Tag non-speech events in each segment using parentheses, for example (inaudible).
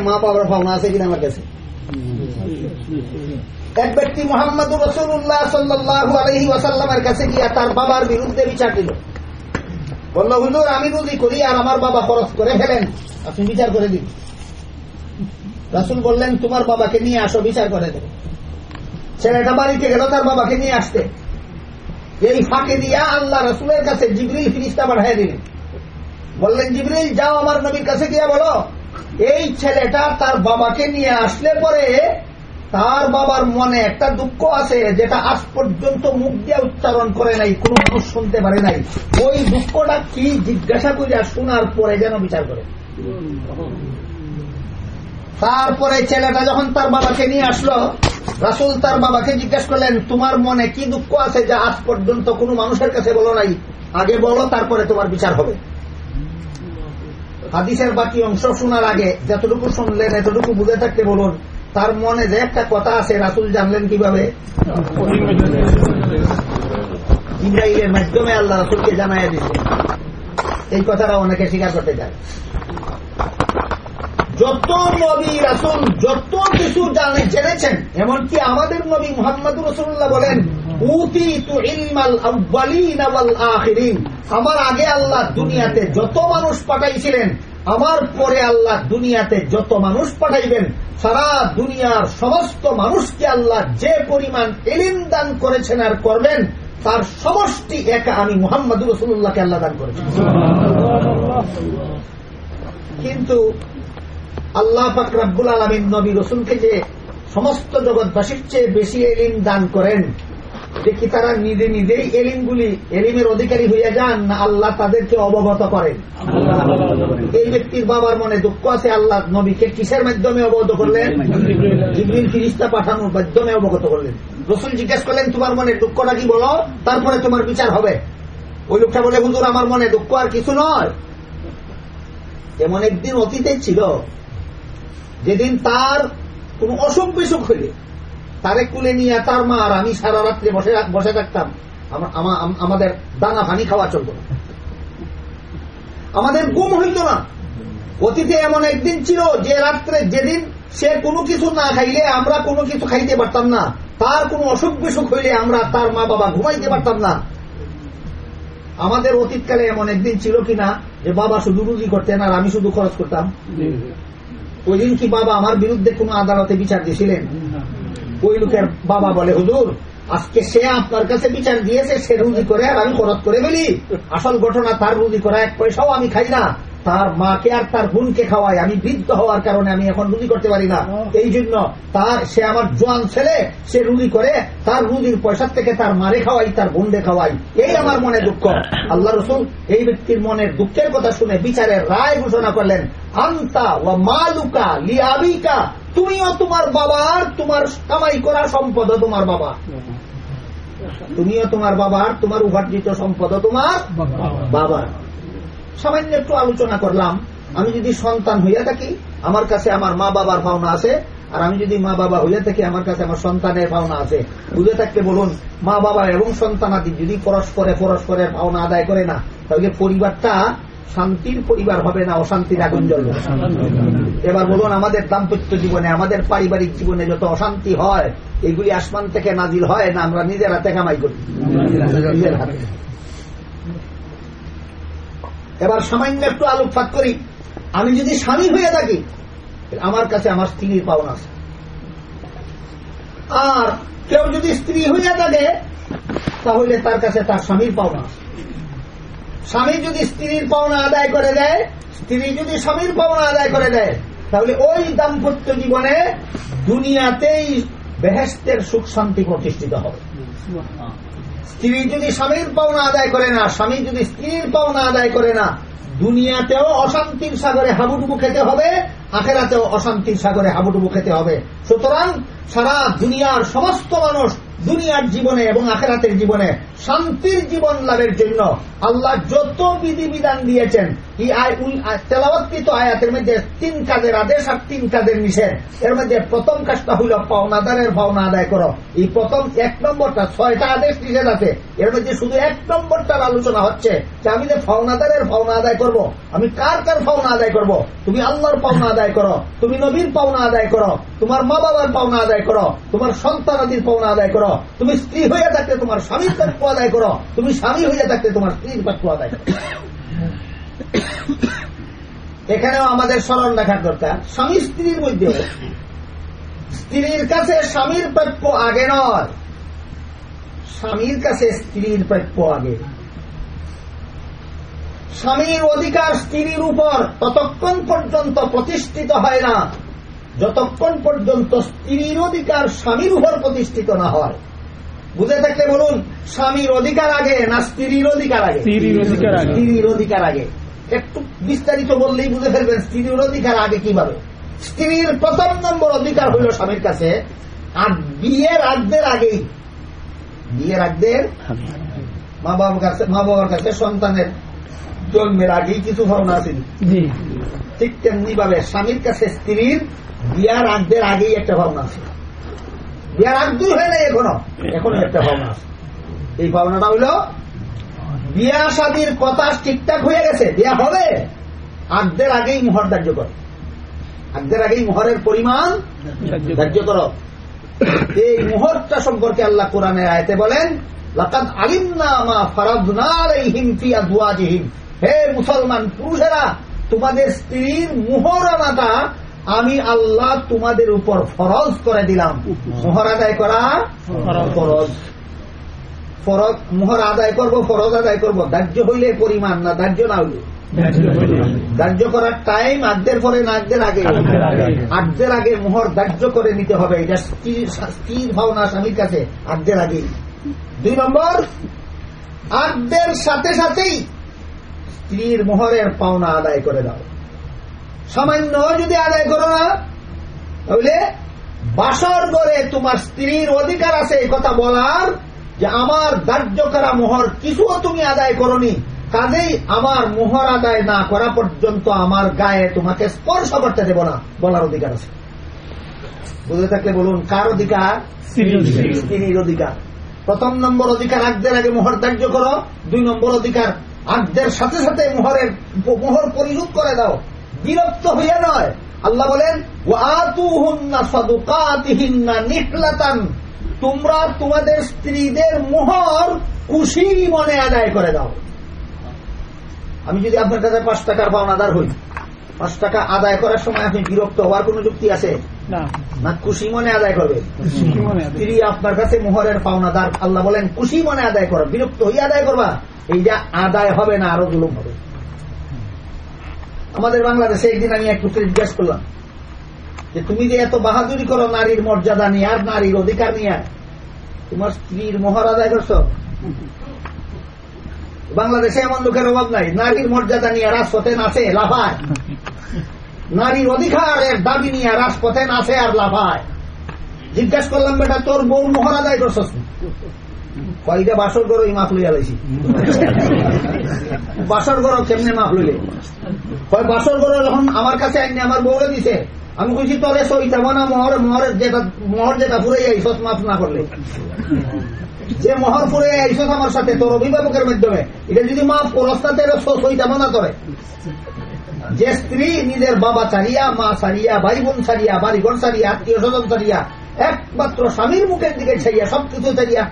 মা বাবার ভাবনা আছে কিনা আমার কাছে এক ব্যক্তি মোহাম্মদ রসুল্লাহ সাল্লাহ আলহি ওয়াসাল্লামের কাছে গিয়া তার বাবার বিরুদ্ধে বিচার দিল হুজুর আমি করি আর আমার বাবা খরচ করে ফেলেন আপনি বিচার করে দিন রাসুল বললেন তোমার বাবাকে নিয়ে আসো বিচার করে দেবে ছেলেটা বাড়িতে গেল, তার বাবাকে নিয়ে আসতে। এই ফাঁকে দিয়া আল্লাহ রসুলের কাছে জিবরিল ফিরিস্তা পাঠাই দিলেন। বললেন, জিবরিল, যাও আমার নবীর কাছে গিয়া বলো। এই ছেলেটা তার বাবাকে নিয়ে আসলে পরে তার বাবার মনে একটা দুঃখ আছে যেটা আজ পর্যন্ত মুখ দিয়ে উচ্চারণ করে নাই, কোন মানুষ শুনতে পারে নাই। ওই দুঃখটা কি জিজ্ঞাসা করিয়া শোনার পরে যেন বিচার করে। তারপরে ছেলেটা যখন তার বাবাকে নিয়ে আসলো, রাসুল তার বাবাকে জিজ্ঞাসা করলেন, তোমার মনে কি দুঃখ আছে যা আজ পর্যন্ত কোনো মানুষের কাছে বলো নাই? আগে বলো, তারপরে তোমার বিচার হবে। হাদিসের বাকি অংশ শোনার আগে যতটুকু শুনলেন, এতটুকু বুঝে থাকতে বলুন, তার মনে যে একটা কথা আছে, রাসুল জানলেন কীভাবে? ইব্রাহিমের মাধ্যমে আল্লাহ রাসুলকে জানাই দিচ্ছে এই কথাটা অনেকে স্বীকার করতে চায়। যত নবী রাসুল যত কিছু জানে জেনেছেন এমনকি আমাদের নবী মোহাম্মদ রসুল্লাহ বলেন আমার আগে আল্লাহ দুনিয়াতে যত মানুষ পাঠাইছিলেন আমার পরে আল্লাহ দুনিয়াতে যত মানুষ পাঠাইবেন সারা দুনিয়ার সমস্ত মানুষকে আল্লাহ যে পরিমাণ এলিম দান করেছেন আর করবেন তার সমষ্টি একা আমি মোহাম্মদ রসুল্লাহকে আল্লাহ দান করেছি। কিন্তু আল্লাহ পাক আলমিন নবী রসুলকে যে সমস্ত জগৎবাসীর চেয়ে বেশি এলিম দান করেন দেখি তারা নিজে নিজেই এলিমগুলি, এলিমের অধিকারী হইয়া যান, না আল্লাহ তাদেরকে অবগত করেন? এই ব্যক্তির বাবার মনে দুঃখ আছে, আল্লাহ নবীকে কিসের মাধ্যমে অবগত করলেন? জিবরিল ফিরিস্তা পাঠানোর মাধ্যমে অবগত করলেন। রসুল জিজ্ঞেস করলেন, তোমার মনে দুঃখটা কি বলো? তারপরে তোমার বিচার হবে। ওই লোকটা বলে, হুজুর, আমার মনে দুঃখ আর কিছু নয়। এমন একদিন অতীতে ছিল যেদিন তার কোন অসুখ বিসুখ হইলে, তারে কুলে নিয়ে তার মা আর আমি সারা রাত্রে বসে বসে থাকতাম আমাদের দানা পানি খাওয়া চলত না। আমাদের গুম হইত না। অতীতে এমন একদিন ছিল যে রাত্রে যেদিন সে কোনো কিছু না খাইলে আমরা কোনো কিছু খাইতে পারতাম না। তার কোনো অসুখ বিসুখ হইলে আমরা তার মা বাবা ঘুমাইতে পারতাম না। আমাদের অতীতকালে এমন একদিন ছিল কিনা যে বাবা শুধু রুজি করতেন আর আমি শুধু খরচ করতাম। ওই দিন কি বাবা আমার বিরুদ্ধে কোন আদালতে বিচার দিয়েছিলেন? ওই লোকের বাবা বলে, হুজুর, আজকে সে আপনার কাছে বিচার দিয়েছে, সে রুজি করে আর আমি খরচ করে ফেলি। আসল ঘটনা তার রুজি করা এক পয়সাও আমি খাই না। তার মাকে আর তার বোনকে খাওয়াই আমি বৃদ্ধ হওয়ার কারণে আমি এখন রুজি করতে পারি না। এই জন্য তার সে আমার জোয়ান ছেলে সে রুজি করে তার রুজির পয়সার থেকে তার মারে খাওয়াই তার বোনকে খাওয়াই। এই আমার মনে দুঃখ। আল্লাহ রসুল এই ব্যক্তির মনের দুঃখের কথা শুনে বিচারের রায় ঘোষণা করলেন আন্তা ও মালুকা লিয়াবিকা তুমিও তোমার বাবার তোমার কামাই করা সম্পদ তোমার বাবা। তুমিও তোমার বাবার তোমার উপার্জিত সম্পদ তোমার বাবার সামান্য একটু আলোচনা করলাম। আমি যদি সন্তান হইয়া থাকি, আমার কাছে আমার মা বাবার পাওনা আছে, আর আমি যদি মা বাবা হইয়া থাকি, আমার কাছে আমার সন্তানের পাওনা আছে। বুঝে থাকতে বলুন, মা বাবা এবং সন্তানাদি যদি পরস্পরে পরস্পরের পাওনা আদায় করে না, তাহলে পরিবারটা শান্তির পরিবার হবে না, অশান্তির আগুন জ্বলবে। এবার বলুন, আমাদের দাম্পত্য জীবনে, আমাদের পারিবারিক জীবনে যত অশান্তি হয়, এগুলি আসমান থেকে নাজিল হয় না আমরা নিজেরা হাতে কামাই করি? এবার সামান্য একটু আলোকপাত করি। আমি যদি স্বামী হয়ে থাকি, আমার কাছে আমার স্ত্রীর পাওনা আছে। আর কেউ যদি স্ত্রী হইয়া থাকে, তাহলে তার কাছে তার স্বামীর পাওনা আছে। স্বামী যদি স্ত্রীর পাওনা আদায় করে দেয়, স্ত্রী যদি স্বামীর পাওনা আদায় করে দেয়, তাহলে ওই দাম্পত্য জীবনে দুনিয়াতেই বেহেস্তের সুখ শান্তি প্রতিষ্ঠিত হবে। স্ত্রী যদি স্বামীর পাওনা আদায় করে না, স্বামী যদি স্ত্রীর পাওনা আদায় করে না, দুনিয়াতেও অশান্তির সাগরে হাবুডুবু খেতে হবে, আখেরাতেও অশান্তির সাগরে হাবুডুবু খেতে হবে। সুতরাং সারা দুনিয়ার সমস্ত মানুষ দুনিয়ার জীবনে এবং আখেরাতের জীবনে শান্তির জীবন লাভের জন্য আল্লাহ যত বিধিবিধান দিয়েছেন, এই আয়াতের মধ্যে তিন কাজের আদেশ আর তিন কাজের নিষেধ। এর মধ্যে প্রথম কাজটা হইল পাওনাদারের পাওনা আদায় করো। এই প্রথম এক নম্বরটা ছয়টা আদেশ নিষেধ আছে। এর মধ্যে শুধু এক নম্বরটার আলোচনা হচ্ছে যে আমি যে পাওনাদারের পাওনা আদায় করব, আমি কার কার পাওনা আদায় করব? তুমি আল্লাহর পাওনা আদায় করো, তুমি নবীর পাওনা আদায় করো। তোমার মা বাবার পাওনা আদায় করো, তোমার সন্তানাদির পাওনা আদায় করো, তুমি স্ত্রী হয়ে থাকতে তোমার স্বামীর প্রাপ্য আদায় করো, তুমি স্বামী হয়ে থাকতে তোমার স্ত্রীর প্রাপ্য আদায় করো। এখানেও আমাদের স্মরণ রাখার দরকার, স্বামী স্ত্রীর মধ্যে স্ত্রীর কাছে স্বামীর প্রাপ্য আগে নয়, স্বামীর কাছে স্ত্রীর প্রাপ্য আগে। স্বামীর অধিকার স্ত্রীর উপর ততক্ষণ পর্যন্ত প্রতিষ্ঠিত হয় না। যতক্ষণ পর্যন্ত স্ত্রীর অধিকার স্বামীর উপর প্রতিষ্ঠিত না হয়। বুঝে থাকলে বলুন স্বামীর অধিকার আগে না স্ত্রীর অধিকার আগে? স্ত্রীর অধিকার আগে। একটু বিস্তারিত বললেই বুঝে ফেলবেন স্ত্রীর অধিকার আগে কীভাবে? স্ত্রীর প্রথম নম্বর অধিকার হইল স্বামীর কাছে আর বিয়ের আগদের আগেই। বিয়ের আগদের মা বাবার কাছে মা বাবার কাছে সন্তানের জন্মের আগেই কিছু ভাবনা আছে। জি। ঠিক তেমনি ভাবে স্বামীর কাছে স্ত্রীর বিয়ার আগদের আগেই একটা ভাবনা আছে। বিয়ার আগ দুই হয় নাই এখনও। এখনও একটা ভাবনা আছে। এই ভাবনাটা হইল, বিয়া শাদির কথা ঠিকঠাক হয়ে গেছে, বিয়া হবে, আগদের আগেই মোহর ধার্য কর। আগদের আগেই মোহরের পরিমাণ ধার্য করো। এই মুহূর্তটা সম্পর্কে আল্লাহ কোরআনের আয়তে বলেন হে মুসলমান পুরুষেরা, তোমাদের স্ত্রীর মুহরানাটা আমি আল্লাহ তোমাদের উপর ফরজ করে দিলাম। মোহর আদায় করা ফরজ। ফরজ, মোহর আদায় করব, ফরজ আদায় করব। ধার্য হইলে পরিমাণ না, ধার্য না হইলে? ধার্য করার টাইম আদ্যের পরে না আদ্যের আগে? আদ্যের আগে। মোহর ধার্য করে নিতে হবে। এটা স্থির ভাবনা স্বামীর কাছে আদ্যের আগে দুই নম্বর আদ্যের সাথে সাথেই স্ত্রীর মোহরের পাওনা আদায় করে দাও। সামান্য যদি আদায় করো না তাহলে বাসর করে তোমার স্ত্রীর অধিকার আছে এই কথা বলার যে আমার ধার্য করা মোহর কিছুও তুমি আদায় করনি। কাজেই আমার মোহর আদায় না করা পর্যন্ত আমার গায়ে তোমাকে স্পর্শ করতে দেব না বলার অধিকার আছে। বুঝে থাকলে বলুন কার অধিকার? স্ত্রীর অধিকার। স্ত্রীর অধিকার। প্রথম নম্বর অধিকার আগদের আগে মোহর ধার্য করো দুই নম্বর অধিকার আগদের সাথে সাথে মোহরের মোহর পরিশোধ করে দাও। বিরক্ত হইয়া নয়। আল্লাহ বলেন ওয়াতুহুন্না সাদুকাতিহিন্না নিহলাতান। তোমরা তোমাদের স্ত্রীদের মোহর খুশি মনে আদায় করে দাও। আমি যদি আপনার কাছে পাঁচ টাকার পাওনাদার হই পাঁচ টাকা আদায় করার সময় আপনি বিরক্ত হওয়ার কোন যুক্তি আছে? না। না খুশি মনে আদায় করবে। স্ত্রী আপনার কাছে মোহরের পাওনাদার আল্লাহ বলেন খুশি মনে আদায় করো বিরক্ত হয়ে আদায় করবা। এইটা আদায় হবে না আরও জুলুম হবে। আমাদের বাংলাদেশে একদিন আমি একটু জিজ্ঞেস করলাম যে, তুমি যে এত বাহাদুরি করো নারীর মর্যাদা নিয়ে আর নারীর অধিকার নিয়ে তোমার স্ত্রীর মোহর আদায় করছ? বাংলাদেশে এমন লোকের অভাব নাই। নারীর মর্যাদা নিয়ে রাজপথে নাচে, লাফায়। নারীর অধিকারের দাবি নিয়ে রাজপথে নাচে আর লাফায়। জিজ্ঞাসা করলাম, বেটা, তোর বউ মোহর আদায়? কয়টা বাসর করো, এই মাফ লইয়া লাইছি। বাসর করো, কেমনে মাফ লইলে? কয়, বাসর করো, যখন আমার কাছে আইনি আমার বউরে দিছে, আমি কইছি তোরে সইতে না, মোহর মোহরের যেটা মোহর যেটা পুরে আইসস মাফ না করলে। যে মোহর পুরে আইসস আমার সাথে, তোর অভিভাবকের মাধ্যমে, এটা যদি না তেরে সইতে না তোরে যে স্ত্রী নিজের বাবা ছাড়িয়া, মা ছাড়িয়া, ভাই বোন ছাড়িয়া, বাড়িঘর ছাড়িয়া, আত্মীয় স্বজন ছাড়িয়া একমাত্র স্বামীর মুখের দিকে ছাড়িয়া সবকিছু ছাড়িয়া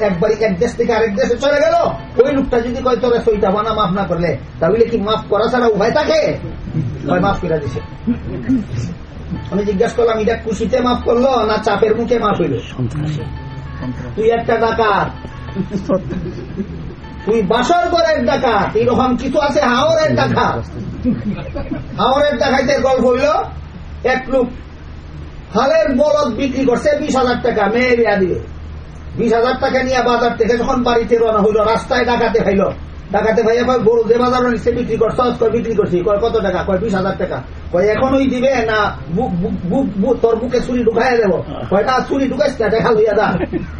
একবারই এক দেশ থেকে আরেক দেশে চলে গেল। ওই লোকটা যদি কয়, তোরা সইটা বানা, মাফ না করলে, তাহলে কি মাফ করা ছাড়া উভয় থাকে? মাফ করে দিছে। আমি জিজ্ঞাসা করলাম, এটা খুশিতে মাফ করল না চাপের মুখে মাফ হইল? তুই একটা ডাকাত। তুই বাসর করের ডাকাত। এরকম কিছু আছে হাওরের ডাকাত। হাওরের ডাকাইতে গল্প হইল, এক লোক হালের বলদ বিক্রি করছে বিশ হাজার টাকা, মেয়ে বিয়া দিয়ে। বিশ হাজার টাকা নিয়ে বাজার থেকে যখন বাড়িতে রওনা হইল, রাস্তায় ডাকাতে খাইল ডাকাতে কয়, গরু যে বাজার নিচ্ছে, বিক্রি করছ কয় বিক্রি করছি? কয়, কত টাকা? কয়, বিশ হাজার টাকা। কয়, এখনই দিবে না তোর বুকে চুরি ঢুকাই দেবো। কয়, না ছুরি ঢুকাইস না, দেখা লইয়া দা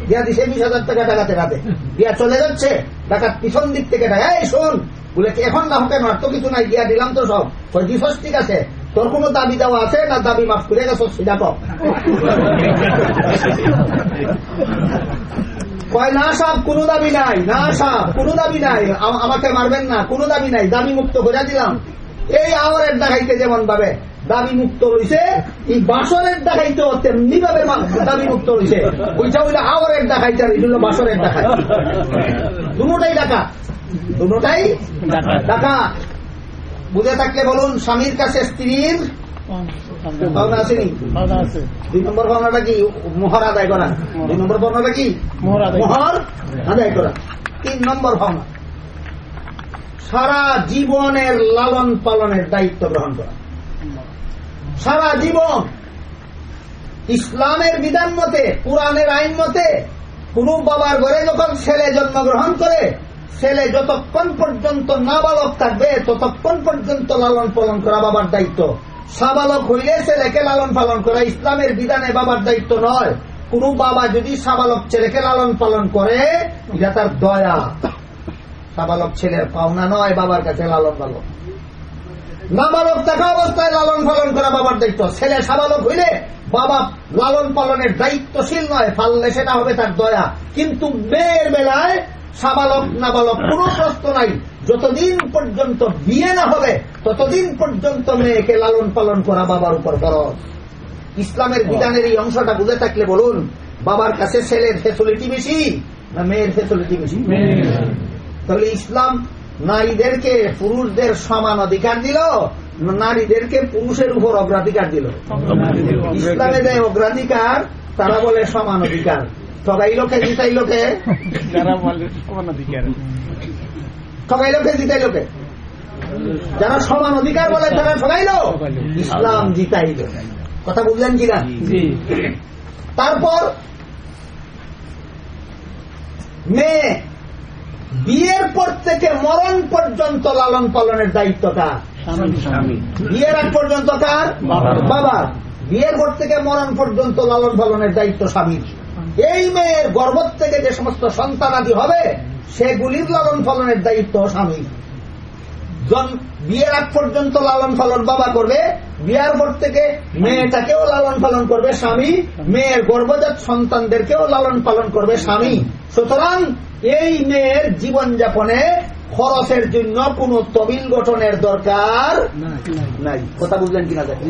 দিয়া দিছে বিশ হাজার টাকা ডাকাতে রাতে দিয়া চলে যাচ্ছে, ডাকাত পিছন দিক থেকে ডাকা, এই, শোন। বলে, এখন না হোক আর তো কিছু নাই, দিয়া দিলাম তো সব। কয় দিছস ঠিক আছে। তোর কোনো দাবি দেওয়া আছে না দাবি মাফ করে গেছ? সেটা কম কয়, না সাপ কোনো দাবি নাই, না সাপ কোনো দাবি নাই। আমাকে মারবেন না, কোনো দাবি নাই, দাবি মুক্ত করে দিলাম। এই আওয়ারের দেখাইতে যেমন ভাবে দাবি মুক্ত রয়েছে এই বাসরের দেখাইতে তেমনি ভাবে দাবি মুক্ত রয়েছে ওইটা ওইটা আওয়ারের দেখাইতে আর এইগুলো বাসরের দেখাই দুটাই ডাকা দুটাই ডাকা বুঝে থাকলে বলুন স্বামীর কাছে স্ত্রীর পাওনা আসেনি দুই নম্বর পাওনাটা কি? মোহর আদায় করা। দুই নম্বর পাওনাটা কি? মোহর আদায় করা। মোহর আদায় করা। তিন নম্বর পাওনা সারা জীবনের লালন পালনের দায়িত্ব গ্রহণ করা। সারা জীবন ইসলামের বিধান মতে কোরআনের আইন মতে কোন বাবার ঘরে যখন ছেলে জন্মগ্রহণ করে ছেলে যতক্ষণ পর্যন্ত নাবালক থাকবে, ততক্ষণ পর্যন্ত লালন পালন করা বাবার দায়িত্ব। সাবালক হইলে ছেলেকে লালন পালন করা ইসলামের বিধানে বাবার দায়িত্ব নয়। কোন বাবা যদি সাবালক ছেলেকে লালন পালন করে, এটা তার দয়া। সাবালক ছেলের পাওনা নয়, বাবার কাছে লালন পালন। নাবালক থাকা অবস্থায় লালন পালন করা বাবার দায়িত্ব। ছেলে সাবালক হইলে বাবা লালন পালনের দায়িত্বশীল নয়, পাললে সেটা হবে তার দয়া। কিন্তু মেয়ের বেলায় সাবালক নাবালক কোনো প্রশ্ন নাই। যতদিন পর্যন্ত বিয়ে না হবে ততদিন পর্যন্ত মেয়েকে লালন পালন করা বাবার উপর খরচ ইসলামের বিধানের এই অংশটা বুঝে থাকলে বলুন বাবার কাছে ছেলের ফেসিলিটি বেশি না মেয়ের ফেসিলিটি বেশি? তাহলে ইসলাম নারীদেরকে পুরুষদের সমান অধিকার দিল না নারীদেরকে পুরুষের উপর অগ্রাধিকার দিল। ইসলামে যে অগ্রাধিকার তারা বলে সমান অধিকার। ঠগাইলোকে জিতাইলোকে যারা বলে সমান অধিকার ঠগাইলোকে জিতাইলোকে যারা সমান অধিকার বলে তারা ঠগাইলো ইসলাম জিতাইল কথা বুঝলেন কিনা তারপর মেয়ে বিয়ের পর থেকে মরণ পর্যন্ত লালন পালনের দায়িত্ব কার বিয়ের আগ পর্যন্ত কার। বাবার বিয়ের পর থেকে মরণ পর্যন্ত লালন পালনের দায়িত্ব স্বামীর এই মেয়ের গর্ভ থেকে যে সমস্ত সন্তানাদি হবে, সেগুলির লালন ফলনের দায়িত্ব স্বামী। বিয়ের আগ পর্যন্ত লালন পালন বাবা করবে, বিয়ার পর থেকে মেয়েটাকেও লালন পালন করবে স্বামী, মেয়ের গর্ভজাত সন্তানদেরকেও লালন পালন করবে স্বামী। সুতরাং এই মেয়ের জীবনযাপনে খরচের জন্য কোনো তবিল গঠনের দরকার নাই। কথা বুঝলেন কিনা দেখেন?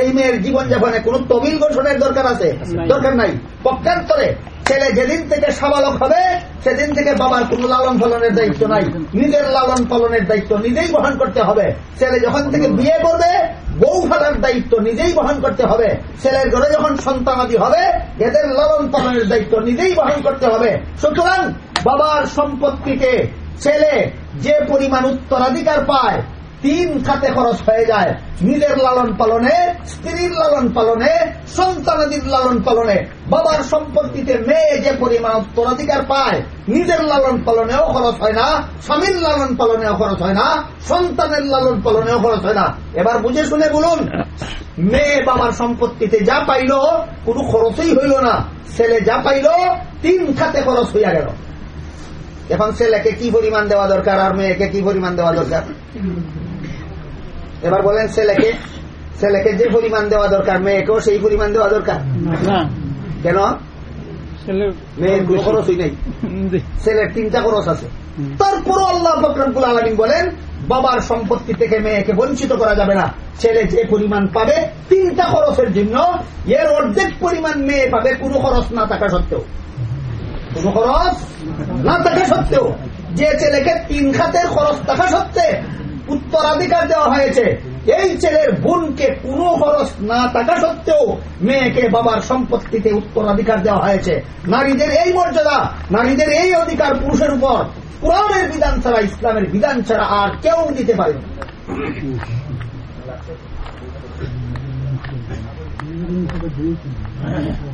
এই মেয়ের জীবনযাপনে কোন তবিল গঠনের দরকার আছে? দরকার নাই। পক্ষান্তরে ছেলে যেদিন থেকে সাবালক হবে সেদিন থেকে বাবার কোন লালন পালনের দায়িত্ব নাই। নিজের লালন পালনের দায়িত্ব নিজেই বহন করতে হবে। ছেলে যখন থেকে বিয়ে করবে বউ ফেলার দায়িত্ব নিজেই বহন করতে হবে। ছেলের ঘরে যখন সন্তানাদি হবে এদের লালন পালনের দায়িত্ব নিজেই বহন করতে হবে। সুতরাং বাবার সম্পত্তিতে ছেলে যে পরিমাণ উত্তরাধিকার পায়, তিন খাতে খরচ হয়ে যায়। নিজের লালন পালনে, স্ত্রীর লালন পালনে, সন্তানাদির লালন পালনে। বাবার সম্পত্তিতে মেয়ে যে পরিমাণ উত্তরাধিকার পায়, নিজের লালন পালনেও খরচ হয় না, স্বামীর লালন পালনেও খরচ হয় না, সন্তানের লালন পালনেও খরচ হয় না। এবার বুঝে শুনে বলুন, মেয়ে বাবার সম্পত্তিতে যা পাইল, কোনো খরচই হইল না। ছেলে যা পাইল, তিন খাতে খরচ হইয়া গেল। এখন ছেলেকে কি পরিমাণ দেওয়া দরকার? আর মেয়েকে কি পরিমাণ দেওয়া দরকার? এবার বলেন ছেলেকে ছেলেকে যে পরিমাণ দেওয়া দরকার মেয়েকেও সেই পরিমাণ দেওয়া দরকার? কেন? মেয়ের কোনো খরচই নেই। ছেলের তিনটা খরচ আছে। হুম। তারপরও আল্লাহ ফকরবুল আলমিন বলেন বাবার সম্পত্তি থেকে মেয়েকে বঞ্চিত করা যাবে না। ছেলে যে পরিমাণ পাবে তিনটা খরচের জন্য এর অর্ধেক পরিমাণ মেয়ে পাবে কোনো খরচ না থাকা সত্ত্বেও। খরচ না থাকা সত্ত্বেও, যে ছেলেকে তিন খাতের খরচ থাকা সত্ত্বে উত্তরাধিকার দেওয়া হয়েছে, এই ছেলের বোনকে কোনো খরচ না থাকা সত্ত্বেও মেয়েকে বাবার সম্পত্তিতে উত্তরাধিকার দেওয়া হয়েছে। নারীদের এই মর্যাদা, নারীদের এই অধিকার পুরুষের উপর। কোরআনের বিধান ছাড়া, ইসলামের বিধান ছাড়া আর কেউ দিতে পারে না। (laughs)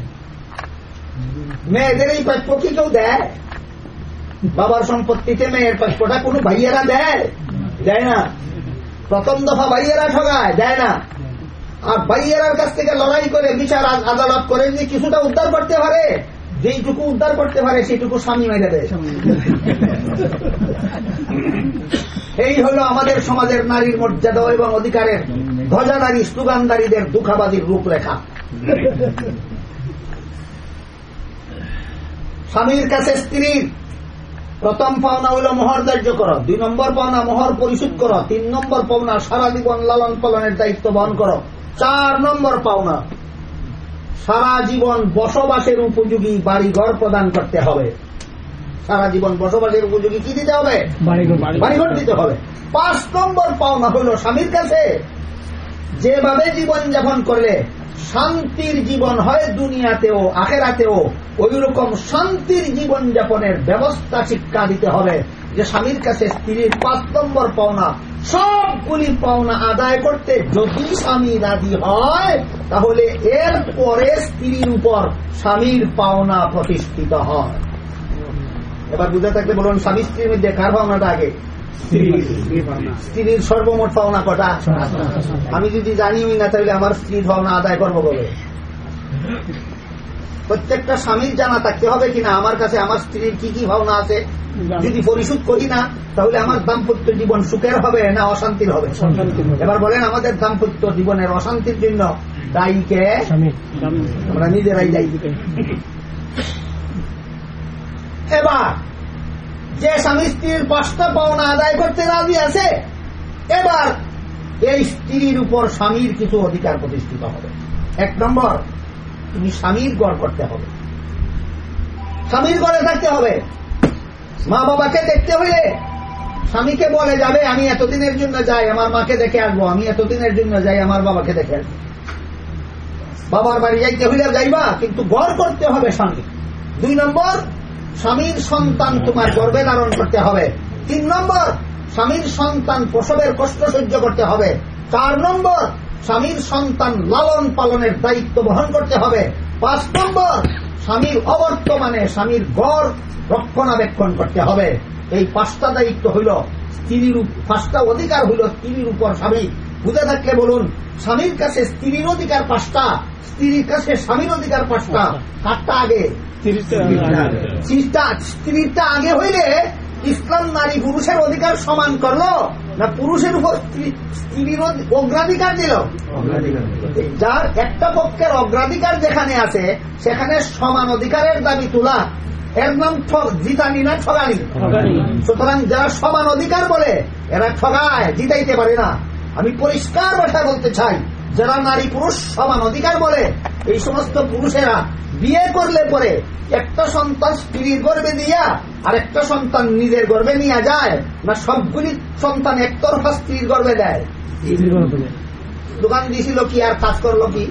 মেয়েদের এই প্রাপ্য কি কেউ দেয়? বাবার সম্পত্তিতে মেয়ের প্রাপ্যটা কোনো ভাইয়েরা দেয়? দেয় না। প্রথম দফা ভাইয়েরা ঠগায়, দেয় না। আর ভাইয়েরার কাছ থেকে লড়াই করে বিচার আদালত করে যে কিছুটা উদ্ধার করতে পারে। যেইটুকু উদ্ধার করতে পারে, সেইটুকু স্বামী মেরে দেয়। এই হলো আমাদের সমাজের নারীর মর্যাদা এবং অধিকারের ধ্বজাদারী স্লোগানদারীদের দুঃখাবাদীর রূপরেখা। স্বামীর কাছে স্ত্রীর প্রথম পাওনা হইল মোহর ধার্য করো দুই নম্বর পাওনা মোহর পরিশোধ করো তিন নম্বর পাওনা সারা জীবন লালন পালনের দায়িত্ব বহন করো চার নম্বর পাওনা সারা জীবন বসবাসের উপযোগী বাড়ি ঘর প্রদান করতে হবে। সারা জীবন বসবাসের উপযোগী কি দিতে হবে? বাড়িঘর। দিতে হবে। পাঁচ নম্বর পাওনা হইল স্বামীর কাছে। যেভাবে জীবন যাপন করলে শান্তির জীবন হয় দুনিয়াতেও আখেরাতেও ওই রকম শান্তির জীবন যাপনের ব্যবস্থা শিক্ষা দিতে হবে যে স্বামীর কাছে স্ত্রীর পাঁচ নম্বর পাওনা সবগুলি পাওনা আদায় করতে যদি স্বামী রাজি হয় তাহলে এর পরে স্ত্রীর উপর স্বামীর পাওনা প্রতিষ্ঠিত হয়। এবার বুঝে থাকলে বলুন স্বামী স্ত্রীর মধ্যে কার পাওনাটা আগে স্ত্রীর সর্বমোট পাওনা কটা? আমি যদি জানি না তাহলে আমার স্ত্রীর পাওনা আদায় করব বলে প্রত্যেকটা স্বামীর জানা থাকতে হবে কিনা আমার কাছে আমার স্ত্রীর কি কি ভাবনা আছে? যদি পরিশোধ করি না তাহলে আমার দাম্পত্য জীবন সুখের হবে না অশান্তির হবে? এবার বলেন আমাদের দাম্পত্য জীবনের অশান্তির জন্য দায়ীকে আমরা নিজেরাই দায়ী। এবার যে স্বামী স্ত্রীর পাঁচটা পাওনা আদায় করতে রাজি আছে এবার এই স্ত্রীর উপর স্বামীর কিছু অধিকার প্রতিষ্ঠিত হবে। এক নম্বর তুমি স্বামীর গড় করতে হবে। স্বামীর গড়ে থাকতে হবে। মা বাবাকে দেখতে হইলে স্বামীকে বলে, যাবে, আমি এতদিনের জন্য যাই, আমার মাকে দেখে আসব, আমি এতদিনের জন্য যাই, আমার বাবাকে দেখে আসব। বাবার বাড়ি যাইতে হইলে যাইবা, কিন্তু গড় করতে হবে স্বামী দুই নম্বর, স্বামীর সন্তান তোমার গর্বে ধারণ করতে হবে। তিন নম্বর, স্বামীর সন্তান প্রসবের কষ্ট সহ্য করতে হবে। চার নম্বর স্বামীর সন্তান লালন পালনের দায়িত্ব বহন করতে হবে। পাঁচ নম্বর স্বামীর অবর্তমানে স্বামীর গড় রক্ষণাবেক্ষণ করতে হবে। এই পাঁচটা দায়িত্ব হইল স্ত্রীর পাঁচটা অধিকার হইল স্ত্রীর উপর স্বামী। বুঝে থাকলে বলুন স্বামীর কাছে স্ত্রীর অধিকার পাঁচটা স্ত্রীর কাছে স্বামীর অধিকার পাঁচটা। কারটা আগে? স্ত্রীটা আগে হইলে ইসলাম নারী পুরুষের অধিকার সমান করল। না পুরুষের উপর স্ত্রীর অগ্রাধিকার দিল। যার একটা পক্ষের অগ্রাধিকার যেখানে আছে সেখানে সমান অধিকারের দাবি তোলা। এর নাম জিতানি না ঠগানি। সুতরাং যারা সমান অধিকার বলে এরা ঠগায় জিতাইতে পারে না। আমি পরিষ্কার ভাষা বলতে চাই যারা নারী পুরুষ সমান অধিকার বলে এই সমস্ত পুরুষেরা বিয়ে করলে পরে একটা সন্তান স্ত্রীর গর্বে দিয়া আর একটা সন্তান নিজের গর্বে নিয়ে যায় না সবগুলি সন্তান একতরফা স্ত্রীর গর্বে দেয়? দোকান দিয়েছিল কি আর কাজ করল কি?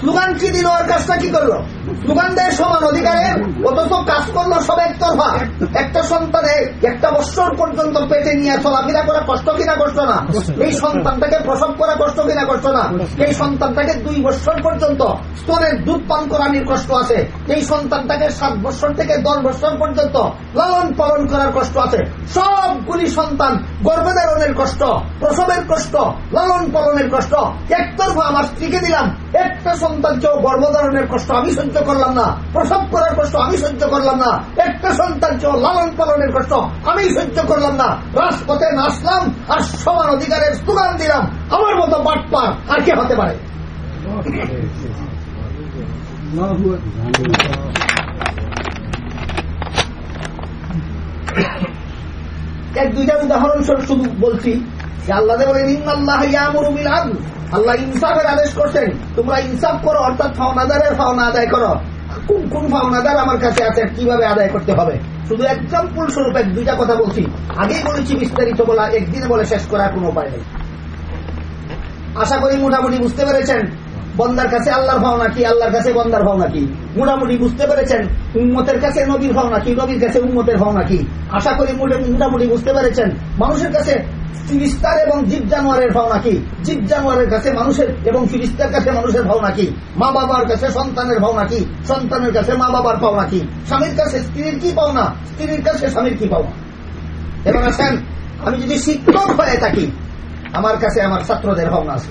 স্লোগান কি দিল আর কাজটা কি করল? দেয় সমান অধিকারের অথচ কাজ করল সব একতরফা একটা সন্তানে একটা বছর পর্যন্ত পেটে নিয়ে চলাফেরা করা কষ্ট কিনা কষ্ট না? এই সন্তানটাকে প্রসব করা কষ্ট কিনা কষ্ট না? এই সন্তানটাকে দুই বছর পর্যন্ত স্তনের দুধ পান করানোর কষ্ট আছে। এই সন্তানটাকে সাত বছর থেকে দশ বছর পর্যন্ত লালন পালন করার কষ্ট আছে। সবগুলি সন্তান গর্ভধারণের কষ্ট, প্রসবের কষ্ট, লালন পালনের কষ্ট। একতরফা আমার স্ত্রীকে দিলাম। একটা সন্তানকেও গর্ভধারণের কষ্ট আমি সহ্য করলাম না। প্রসব করার কষ্ট আমি সহ্য করলাম না। একটা সন্তান সন্তানকেও লালন পালনের কষ্ট আমি সহ্য করলাম না। রাজপথে নাচলাম আর সমান অধিকারের স্লোগান দিলাম। আমার মতো বাটপার আর কে হতে পারে? এক দুইটা উদাহরণ স্বরূপ শুধু বলছি আল্লাহ বলেন, ইন্নাল্লাহ ইয়ামুরু বিল আদল। আল্লাহ ইনসাফের আদেশ করছেন। তোমরা ইনসাফ করো, অর্থাৎ ফাওনাদারের ফাওনা আদায় করো। কোন কোন ফাওনাদার আমার কাছে আছে কীভাবে আদায় করতে হবে? শুধু এক্সাম্পল স্বরূপ এক দুইটা কথা বলছি। আগেই বলেছি বিস্তারিত বলা, একদিনে বলে শেষ করার কোনো উপায় নেই। আশা করি মোটামুটি বুঝতে পেরেছেন, বন্দার কাছে আল্লাহর ভাওনা কি, আল্লাহর কাছে বন্দার ভাওনা কি? মোটামুটি বুঝতে পেরেছেন, উম্মতের কাছে নবীর ভাওনা কি, নবীর কাছে উম্মতের ভাওনা কি? আশা করি মোটা- মোটামুটি বুঝতে পেরেছেন, মানুষের কাছে ফিরিস্তার এবং জীব জানোয়ারের ভাবনা কি? জীব জানোয়ারের কাছে মানুষের এবং ফিরিস্তার কাছে মানুষের ভাবনা কি? মা বাবার কাছে সন্তানের ভাবনা কি? সন্তানের কাছে মা বাবার পাওনা কি? স্বামীর কাছে স্ত্রীর কি পাওনা? স্ত্রীর কাছে স্বামীর কি পাওনা? এবার আসেন, আমি যদি শিক্ষক হয়ে থাকি, আমার কাছে আমার ছাত্রদের ভাবনা আছে।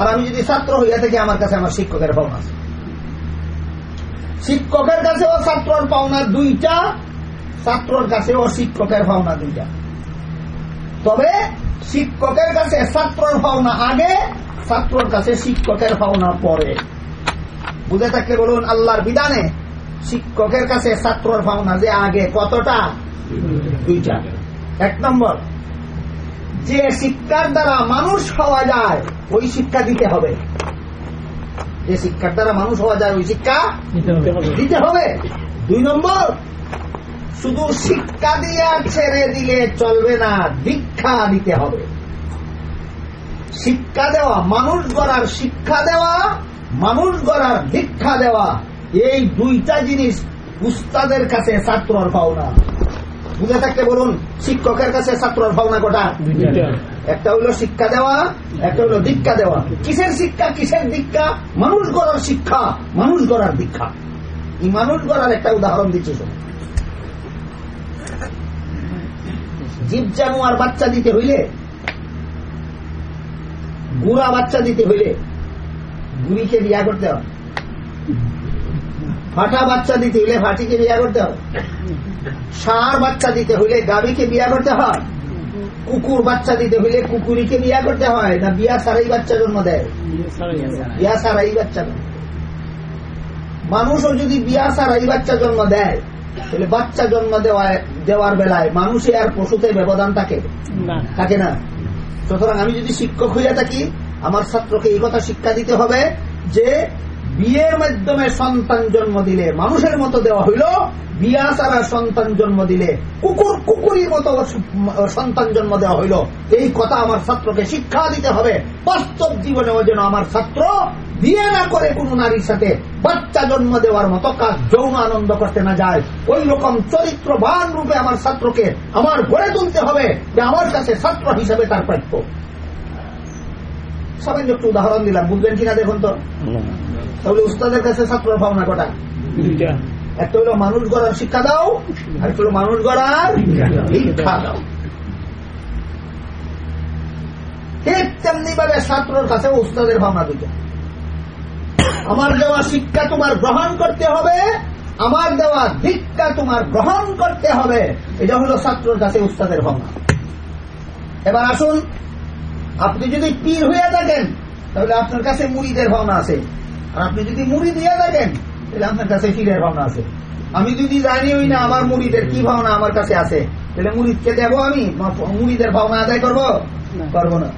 আর আমি যদি ছাত্র হইয়া থাকি, আমার কাছে আমার শিক্ষকের ভাবনা আছে। শিক্ষকের কাছেও ছাত্রর পাওনা দুইটা, ছাত্রর কাছেও শিক্ষকের ভাবনা দুইটা। তবে শিক্ষকের কাছে ছাত্রর ভাওনা আগে ছাত্রর কাছে শিক্ষকের ভাওনা পরে। বুঝে থাকলে বলুন আল্লাহর বিধানে শিক্ষকের কাছে ছাত্রর ভাওনা যে আগে কতটা? দুইটা। এক নম্বর যে শিক্ষার দ্বারা মানুষ হওয়া যায় ওই শিক্ষা দিতে হবে। যে শিক্ষার দ্বারা মানুষ হওয়া যায় ওই শিক্ষা দিতে হবে। দুই নম্বর শুধু শিক্ষা দিয়ে ছেড়ে দিলে চলবে না দীক্ষা দিতে হবে। শিক্ষা দেওয়া মানুষ গড়ার শিক্ষা দেওয়া মানুষ গড়ার দীক্ষা দেওয়া এই দুইটা জিনিস উস্তাদের কাছে ছাত্রর পাওনা বুঝে থাকতে বলুন শিক্ষকের কাছে ছাত্রর পাওনা কটা? একটা হইল শিক্ষা দেওয়া একটা হইল দীক্ষা দেওয়া। কিসের শিক্ষা কিসের দীক্ষা মানুষ গড়ার শিক্ষা মানুষ গড়ার দীক্ষা এই মানুষ গড়ার একটা উদাহরণ দিচ্ছি শুনুন জীব জানোয়ার বাচ্চা দিতে হইলে, গুড়া বাচ্চা দিতে হইলে গুড়িকে বিয়া করতে হবে। ফাটা বাচ্চা দিতে হইলে ফাটিকে বিয়া করতে হবে। ষাঁড় বাচ্চা দিতে হইলে গাভীকে বিয়া করতে হয়। কুকুর বাচ্চা দিতে হইলে কুকুরিকে বিয়া করতে হয়। না, বিয়া সারাই বাচ্চা জন্ম দেয়। বিয়া সারাই বাচ্চা মানুষও যদি বিয়া সারাই বাচ্চা জন্ম দেয়, তাহলে বাচ্চা জন্ম দেওয়া দেওয়ার বেলায় মানুষে আর পশুতে ব্যবধান থাকে? থাকে না? সুতরাং আমি যদি শিক্ষক হইয়া থাকি আমার ছাত্রকে এই কথা শিক্ষা দিতে হবে যে বিয়ের মাধ্যমে সন্তান জন্ম দিলে মানুষের মতো দেওয়া হইল বিয়া ছাড়া সন্তান জন্ম দিলে কুকুর কুকুরের মতো সন্তান জন্ম দেওয়া হইল। এই কথা আমার ছাত্রকে শিক্ষা দিতে হবে। বাস্তব জীবনেও যেন আমার ছাত্র বিয়ে না করে কোন নারীর সাথে বাচ্চা জন্ম দেওয়ার মতো কাজ যৌন আনন্দ করতে না যায়। ওই রকম চরিত্রবান রূপে আমার ছাত্রকে আমার গড়ে তুলতে হবে যে আমার কাছে ছাত্র হিসেবে তার প্রাপ্য। সবাই একটু উদাহরণ দিলাম বুঝবেন কিনা দেখুন তো? তাহলে উস্তাদের কাছে ছাত্র ভাবনা কটা? একটা হলো মানুষ গড়ার শিক্ষা দাও আর একটা হলো মানুষ গড়ার শিক্ষা দাও। ঠিক তেমনি ভাবে ছাত্রর কাছে উস্তাদের ভাবনা দিতে আমার দেওয়া শিক্ষা তোমার গ্রহণ করতে হবে আমার দেওয়া দীক্ষা তোমার গ্রহণ করতে হবে। এটা হলো ছাত্রর কাছে উস্তাদের ভাবনা এবার আসুন আপনি যদি পীর হয়ে থাকেন তাহলে আপনার কাছে মুড়িদের ভাবনা আছে। আর আপনি যদি মুড়ি দিয়ে থাকেন তাহলে আপনার কাছে পীরের ভাবনা আছে। আমি যদি জানি ওই না আমার মুড়িদের কি ভাবনা আমার কাছে আছে তাহলে মুড়িদকে দেব আমি? মুড়িদের ভাবনা আদায় করব? করব না।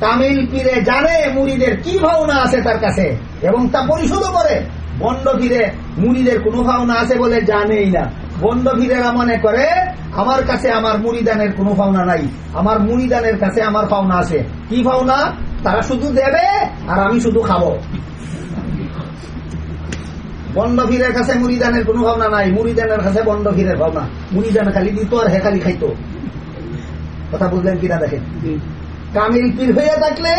তামিল পীরে জানে মুড়িদের কি ভাবনা আছে তার কাছে, এবং তা পরিশোধও করে। বন্ড ফিরে মুড়িদের কোনো ভাবনা আছে বলে জানেই না। বন্ড ফিরেরা মনে করে, আমার কাছে আমার মুড়িদানের কোনো পাওনা নাই। আমার মুড়িদানের কাছে আমার পাওনা আছে। কি পাওনা তারা শুধু দেবে আর আমি শুধু খাব। বন্ড ফিরের কাছে মুড়িদানের কোনো ভাবনা নাই। মুড়িদানের কাছে বন্ড ফিরের ভাবনা মুড়িদান খালি দিত আর হে খালি খাইতো। কথা বুঝলেন কিনা দেখেন? কামিল পীর হয়ে থাকলে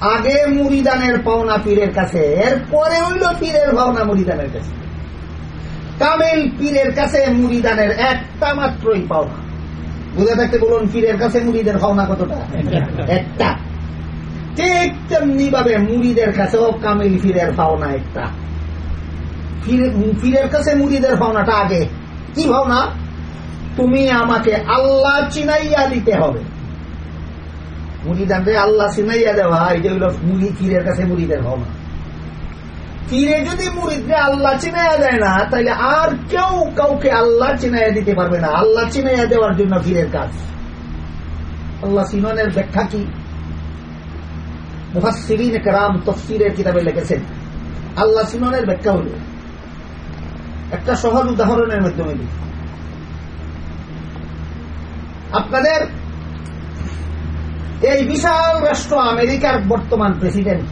আগে মুড়িদানের পাওনা পীরের কাছে, এরপরে হইল পীরের ভাওনা মুড়িদানের কাছে। কামিল পীরের কাছে মুড়িদানের একটা মাত্রই পাওনা। বুঝে থাকতে বলুন, পীরের কাছে মুড়িদের ভাওনা কতটা? একটা। ঠিক তেমনি ভাবে মুড়িদের কাছেও কামিল পীরের ভাওনা একটা। পীরের কাছে মুড়িদের ভাওনাটা আগে। কি ভাওনা? তুমি আমাকে আল্লাহ চিনাইয়া দিতে হবে। মুড়িদানরে আল্লাহ চিনাইয়া দেওয়া, এটা হইল মুড়ি পীরের কাছে মুড়িদের ভাওনা পীরে যদি মুড়িদরে আল্লাহ চিনাইয়া দেয় না তাহলে আর কেউ কাউকে আল্লাহ চিনাইয়া দিতে পারবে না। আল্লাহ চিনাইয়া দেওয়ার জন্য পীরের কাজ। আল্লাহ সিননের ব্যাখ্যা কি? মুফাসিরিন কেরাম তফসিরের কিতাবে লিখেছেন। আল্লাহ সিননের ব্যাখ্যা হল, একটা সহজ উদাহরণের মাধ্যমে আপনাদের এই বিশাল রাষ্ট্র আমেরিকার বর্তমান প্রেসিডেন্ট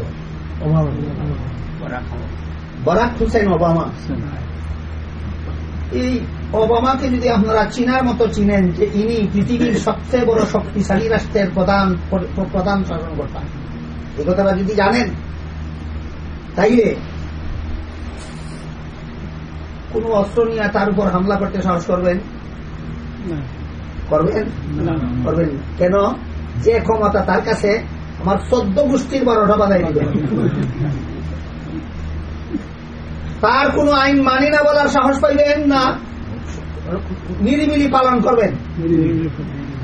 বরাক হুসেন ওবামা। এই ওবামাকে যদি আপনারা চীনার মতো চিনেন যে ইনি পৃথিবীর সবচেয়ে বড় শক্তিশালী রাষ্ট্রের প্রধান প্রধান শাসনকর্তা এই কথাটা যদি জানেন তাইলে কোন অস্ত্র নিয়ে তার উপর হামলা করতে সাহস করবেন? করবেন? করবেন কেন? যে ক্ষমতা তার কাছে, আমার চোদ্দ গোষ্ঠীর বারোটা বাধাই দিবে। তার কোনো আইন মানি না বলার সাহস পাইবেন না। নিরিবিলি পালন করবেন।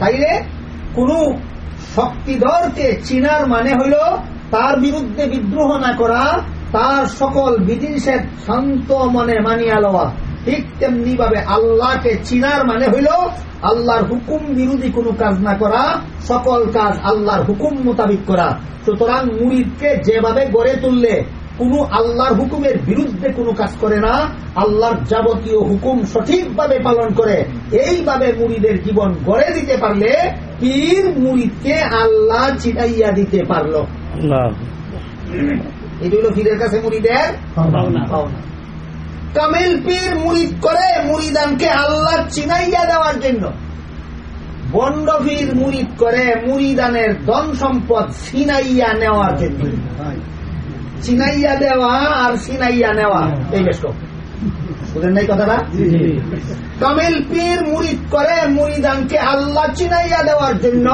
তাইলে কোন শক্তিধরকে চিনার মানে হইল তার বিরুদ্ধে বিদ্রোহ না করা, তার সকল বিধিনিষেধ শান্ত মনে মানিয়া লওয়া। ঠিক তেমনি ভাবে আল্লাহকে চিনার মানে হইল আল্লাহর হুকুম বিরোধী কোনো কাজ না করা সকল কাজ আল্লাহর হুকুম মোতাবিক করা। সুতরাং মুরিদকে যেভাবে গড়ে তুললে কোনো আল্লাহর হুকুমের বিরুদ্ধে কোনো কাজ করে না আল্লাহর যাবতীয় হুকুম সঠিকভাবে পালন করে। এইভাবে মুড়িদের জীবন গড়ে দিতে পারলে পীর মুড়িদকে আল্লাহ চিনাইয়া দিতে পারল। এটি হলো পীরের কাছে মুড়িদের পাওনা। কামিল পীর মুড়িদ করে মুড়িদানকে আল্লাহ চিনাইয়া দেওয়ার জন্য। বন্ড পীর মুড়িদ করে মুড়িদানের ধন সম্পদ ছিনাইয়া নেওয়ার জন্য। চিনাইয়া দেওয়া আর চিনাইয়া নেওয়া এই বেশ কম। নাই কথাটা? কামিল পীর মুরিদ করে মুরিদানকে আল্লাহ চিনাইয়া দেওয়ার জন্য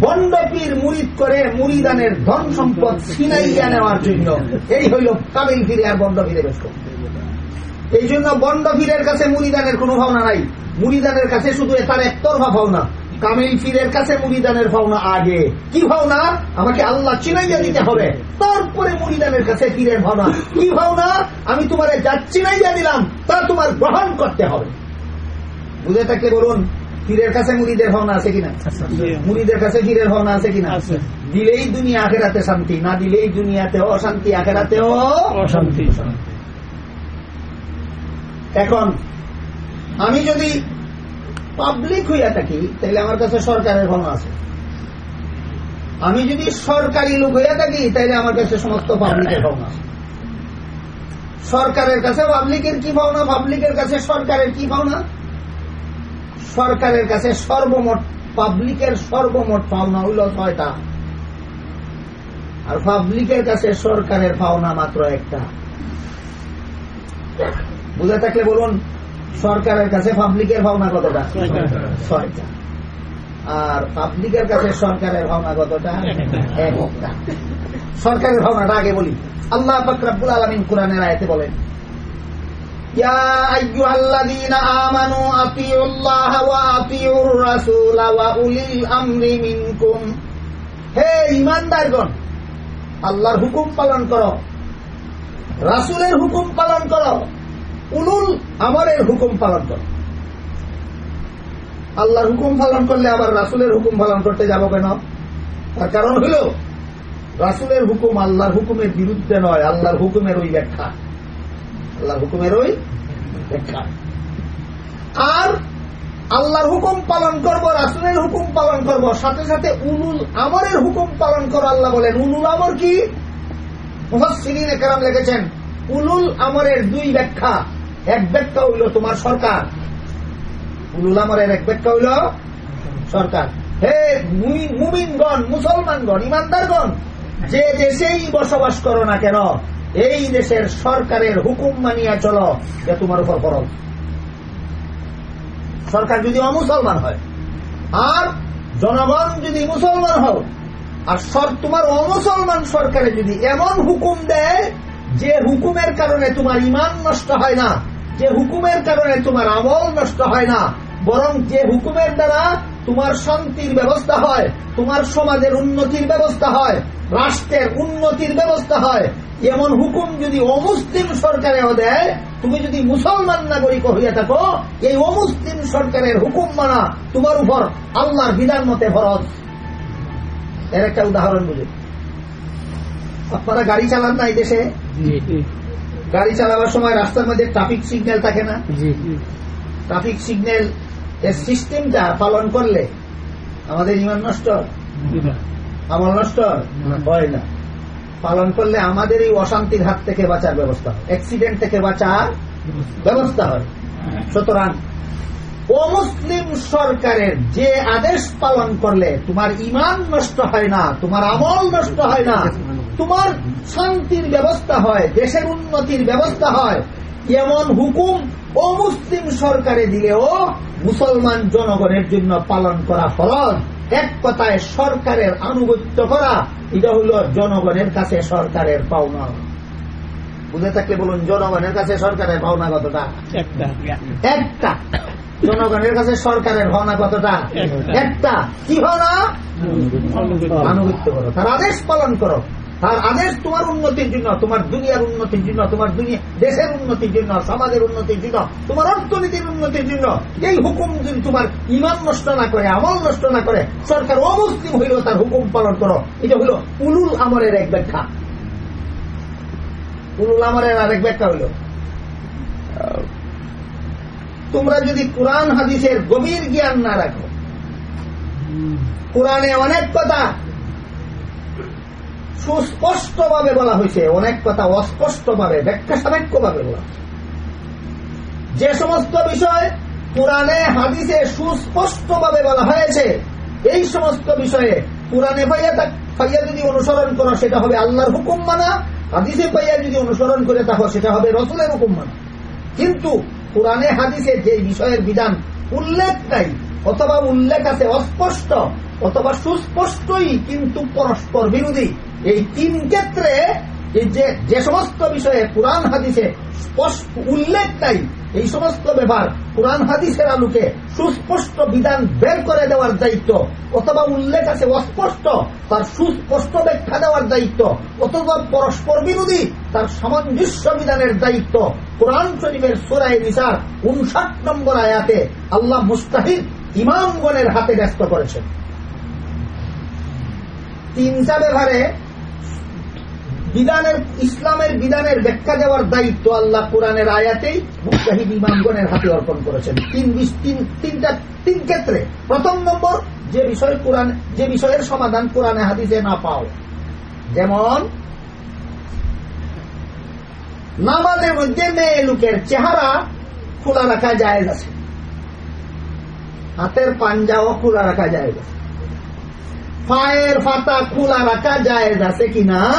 বন্ড পীর মুরিদ করে মুরিদানের ধন সম্পদ ছিনাইয়া নেওয়ার জন্য। এই হইল কামিল পীরে আর বন্ড পীরে বেশ। এই জন্য বন্ড পীরের কাছে মুরিদানের কোনো ভাবনা নাই। মুরিদানের কাছে শুধু তার একতরফা ভাবনা কামিল পীরের কাছে মুরিদানের ভাবনা আগে। কি ভাবনা আমাকে আল্লাহ চিনাইয়া দিতে হবে। তারপরে মুরিদানের কাছে পীরের ভাবনা কি ভাবনা আমি তোমারে যা চিনাইয়া দিলাম তা তোমার গ্রহণ করতে হবে। বুঝে থাকলে বলুন পীরের কাছে মুড়িদের ভাবনা আছে কিনা? মুড়িদের কাছে পীরের ভাবনা আছে কিনা? দিলেই দুনিয়া আখেরাতে শান্তি না দিলেই দুনিয়াতে অশান্তি আখেরাতেও অশান্তি। এখন, আমি যদি পাবলিক হইয়া থাকি, তাহলে আমার কাছে সরকারের ভাবনা আছে। আমি যদি সরকারি লোক হইয়া থাকি, তাহলে আমার কাছে সমস্ত পাবলিকের ভাবনা আছে। সরকারের কাছে পাবলিকের কি ভাবনা পাবলিকের কাছে সরকারের কি ভাবনা সরকারের কাছে সর্বমোট পাবলিকের সর্বমোট পাওনা হইল ছয়টা। আর পাবলিকের কাছে সরকারের পাওনা মাত্র একটা। বুঝে থাকলে বলুন, সরকারের কাছে পাবলিকের ভাবনা কতটা? আর পাবলিকের কাছে সরকারের ভাবনা কতটা? সরকারের ভাবনাটা আগে বলি। আল্লাহ বকরাবুল আলমিন কুরানের আয়তে বলেন হে আল্লাহর হুকুম পালন করো। রাসুলের হুকুম পালন করো। উলুল আমরের হুকুম পালন করো। আল্লাহর হুকুম পালন করলে আবার রাসূলের হুকুম পালন করতে যাব কেন? তার কারণ হইল রাসূলের হুকুম আল্লাহর হুকুমের বিরুদ্ধে নয়, আল্লাহর হুকুমের ওই ব্যাখ্যা। আল্লাহর হুকুমের ওই ব্যাখ্যা। আর আল্লাহর হুকুম পালন করব, রাসুলের হুকুম পালন করব, সাথে সাথে উলুল আমরের হুকুম পালন করো, আল্লাহ বলেন উলুল আমর কি? মুহাসসিরিন একরাম লিখেছেন উলুল আমরের দুই ব্যাখ্যা। এক ব্যাখ্যা হইল তোমার সরকার। উলুল আমরের এক ব্যাখ্যা হইল সরকার। হে মুমিনগণ, মুসলমানগণ, ইমানদারগণ, যে দেশেই বসবাস করো না কেন, এই দেশের সরকারের হুকুম মানিয়া চলো, যে তোমার উপর ফরজ সরকার যদি অমুসলমান হয়, আর জনগণ যদি মুসলমান হও, আর সর- তোমার অমুসলমান সরকারে যদি এমন হুকুম দেয়, যে হুকুমের কারণে তোমার ইমান নষ্ট হয় না যে হুকুমের কারণে তোমার আমল নষ্ট হয় না, বরং যে হুকুমের দ্বারা তোমার শান্তির ব্যবস্থা হয়, তোমার সমাজের উন্নতির ব্যবস্থা হয়, রাষ্ট্রের উন্নতির ব্যবস্থা হয়, এমন হুকুম যদি অমুসলিম সরকারেও দেয়, তুমি যদি মুসলমান নাগরিক হইয়া থাকো, এই অমুসলিম সরকারের হুকুম মানা তোমার উপর আল্লাহর বিধান মতে ফরজ। এর একটা উদাহরণ বুঝে আপনারা গাড়ি চালান না এই দেশে? গাড়ি চালাবার সময় রাস্তার মধ্যে ট্রাফিক সিগন্যাল থাকে না। ট্রাফিক সিগন্যাল এর সিস্টেমটা পালন করলে আমাদের ইমান নষ্ট আমল নষ্ট হয়? না। পালন করলে আমাদের এই অশান্তির হাত থেকে বাঁচার ব্যবস্থা হয়। অ্যাক্সিডেন্ট থেকে বাঁচার ব্যবস্থা হয়। সুতরাং অমুসলিম সরকারের যে আদেশ পালন করলে তোমার ইমান নষ্ট হয় না তোমার আমল নষ্ট হয় না তোমার শান্তির ব্যবস্থা হয় দেশের উন্নতির ব্যবস্থা হয়। এমন হুকুম অমুসলিম সরকারে দিলেও মুসলমান জনগণের জন্য পালন করা ফরজ। এক কথায় সরকারের আনুগত্য করা এটা হলো জনগণের কাছে সরকারের পাওনা। বুঝে থাকলে বলুন জনগণের কাছে সরকারের পাওনা কতটা? একটা। জনগণের কাছে সরকারের ভাবনা কতটা? একটা। কি ভাবনা আনুগত্য করো। তার আদেশ পালন করো। তার আদেশ তোমার উন্নতির জন্য, তোমার দুনিয়ার উন্নতির জন্য, তোমার দুনিয়া, দেশের উন্নতির জন্য, সমাজের উন্নতির জন্য, তোমার অর্থনীতির উন্নতির জন্য, এই হুকুম যদি তোমার ইমান নষ্ট না করে, আমল নষ্ট না করে, সরকার অমুসলিম হইলেও তার হুকুম পালন করো। এটা হলো উলুল আমরের এক ব্যাখ্যা। উলুল আমরের আরেক ব্যাখ্যা হইল তোমরা যদি কোরআন, হাদিসের গভীর জ্ঞান না রাখো, কোরআনে অনেক কথা সুস্পষ্ট ভাবে বলা হয়েছে, অনেক কথা অস্পষ্ট ভাবে ব্যাখ্যা সাপেক্ষ ভাবে বলা যে সমস্ত বিষয় কোরআনে, হাদিসে সুস্পষ্ট ভাবে বলা হয়েছে, এই সমস্ত বিষয়ে কোরআনে পাইয়া পাইয়া যদি অনুসরণ করো, সেটা হবে আল্লাহর হুকুম মানা। হাদিসে পাইয়া যদি অনুসরণ করে থাকো, সেটা হবে রসুলের হুকুম মানা। কিন্তু কোরআনে, হাদিসে যে বিষয়ের বিধান উল্লেখ নাই, অথবা উল্লেখ আছে অস্পষ্ট, অথবা সুস্পষ্টই কিন্তু পরস্পর বিরোধী এই তিন ক্ষেত্রে যে সমস্ত বিষয়ে কোরআন হাদিসে স্পষ্ট উল্লেখ নাই, এই সমস্ত ব্যাপার কোরআন হাদিসের আলোকে সুস্পষ্ট বিধান বের করে দেওয়ার দায়িত্ব, অথবা উল্লেখ আছে অস্পষ্ট, তার সুস্পষ্ট ব্যাখ্যা দেওয়ার দায়িত্ব, অথবা পরস্পর বিরোধী, তার সামঞ্জস্য বিধানের দায়িত্ব। কোরআন শরীফের সোরাই নিসার উনষাট নম্বর আয়াতে আল্লাহ মুস্তাহিদ ইমামগণের হাতে ব্যস্ত করেছেন। তিনটা ব্যাপারে বিধানের, ইসলামের বিধানের ব্যাখ্যা দেওয়ার দায়িত্ব আল্লাহ কোরআনের আয়াতেই মুস্তাহিদ ইমামগণের হাতে অর্পণ করেছেন। তিন- তিনটা তিন ক্ষেত্রে। প্রথম নম্বর, যে বিষয় কোরআন, যে বিষয়ের সমাধান কোরআনে হাদিসে না পাও। যেমন, নামাজের মধ্যে মেয়ে লোকের চেহারা খোলা রাখা যায় আছে। হাতের পাঞ্জাও খোলা রাখা যায় আছে। পায়ের ফাতা খোলা রাখা যায় আছে কিনা?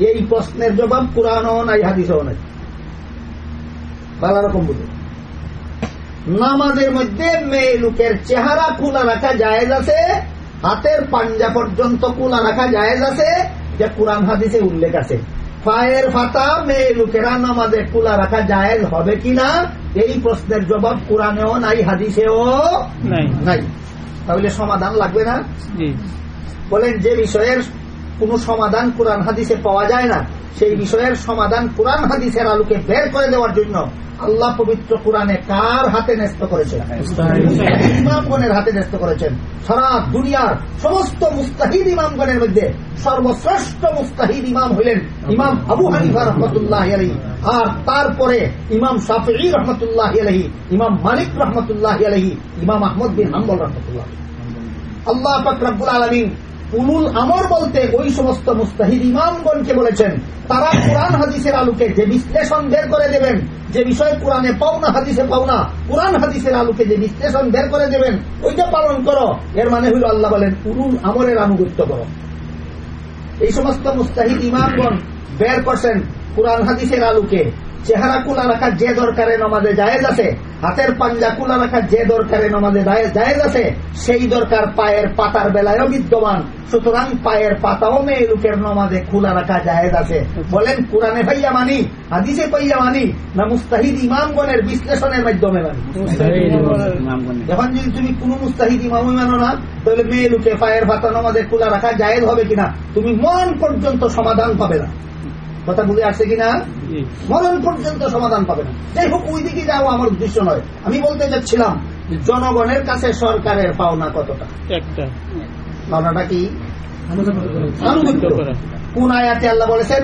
এই প্রশ্নের জবাব কোরআনও নাই হাদিসও নাই। ভালো রকম বুঝে। নামাজের মধ্যে মেয়ে লোকের চেহারা খোলা রাখা যায় আছে হাতের পাঞ্জা পর্যন্ত খোলা রাখা জায়েজ আছে যে কোরআন হাদিসে উল্লেখ আছে। পায়ের ফাতা মেয়ে লোকেরা নামাজে খোলা রাখা জায়েজ হবে কিনা এই প্রশ্নের জবাব কোরআনেও নাই হাদিসেও নাই। নাই। তাহলে সমাধান লাগবে না? বলেন যে বিষয়ের কোন সমাধান কোরআন হাদিসে পাওয়া যায় না। সেই বিষয়ের সমাধান কোরআন হাদিসের আলোকে বের করে দেওয়ার জন্য আল্লাহ পবিত্র কোরআনে কার হাতে ন্যস্ত করেছেন? ইমামগণের হাতে ন্যস্ত করেছেন। সারা দুনিয়ার সমস্ত মুস্তাহিদ ইমামগণের মধ্যে সর্বশ্রেষ্ঠ মুস্তাহিদ ইমাম হইলেন ইমাম আবু হানিফা রহমতুল্লাহ আলহী আর তারপরে ইমাম শাফি রহমতুল্লাহ আলহী ইমাম মালিক রহমতুল্লাহ আলহী ইমাম আহমদ বিন হাম্বল রহমতুল্লাহ আল্লাহ ফাকরাবুল আলমিন উলুল আমর বলতে ওই সমস্ত মুস্তাহিদ ইমামগণকে বলেছেন। তারা কোরআন হাদিসের আলোকে যে বিশ্লেষণ বের করে দেবেন, যে বিষয় কোরআনে পাও না হাদিসে পাও না কোরআন হাদিসের আলোকে যে বিশ্লেষণ বের করে দেবেন, ওইটা পালন করো। এর মানে হইল আল্লাহ বলেন উলুল আমরের আনুগত্য করো। এই সমস্ত মুস্তাহিদ ইমামগণ বের করছেন কোরআন হাদিসের আলোকে। চেহারা কুলা রাখা যে দরকারে নমাজে জায়েজ আছে হাতের পাঞ্জা কুলা রাখা যে দরকারে নমাজে জায়েজ আছে সেই দরকার পায়ের পাতার বেলায়ও বিদ্যমান। সুতরাং পায়ের পাতাও মেয়ে লোকের নমাজে খোলা রাখা জায়েজ আছে। বলেন কোরআনে ভাইয়া মানি হাদিসে পাইয়া মানি না মুস্তাহিদ ইমামগণের বিশ্লেষণের মাধ্যমে মানি? এখন যদি তুমি কোন মুস্তাহিদ ইমামই মানো না তাহলে মেয়ে লোকে পায়ের পাতা নমাজে খোলা রাখা জায়েজ হবে কিনা? তুমি মন পর্যন্ত সমাধান পাবে না। কথা বুঝে আসছে কিনা? মরণ পর্যন্ত সমাধান পাবে না। যাই হোক ওই দিকে যাও আমার উদ্দেশ্য নয়। আমি বলতে চাচ্ছিলাম জনগণের কাছে সরকারের পাওনা কতটা? একটা। পাওনাটা কি। কোন আয়াতে আল্লাহ বলেছেন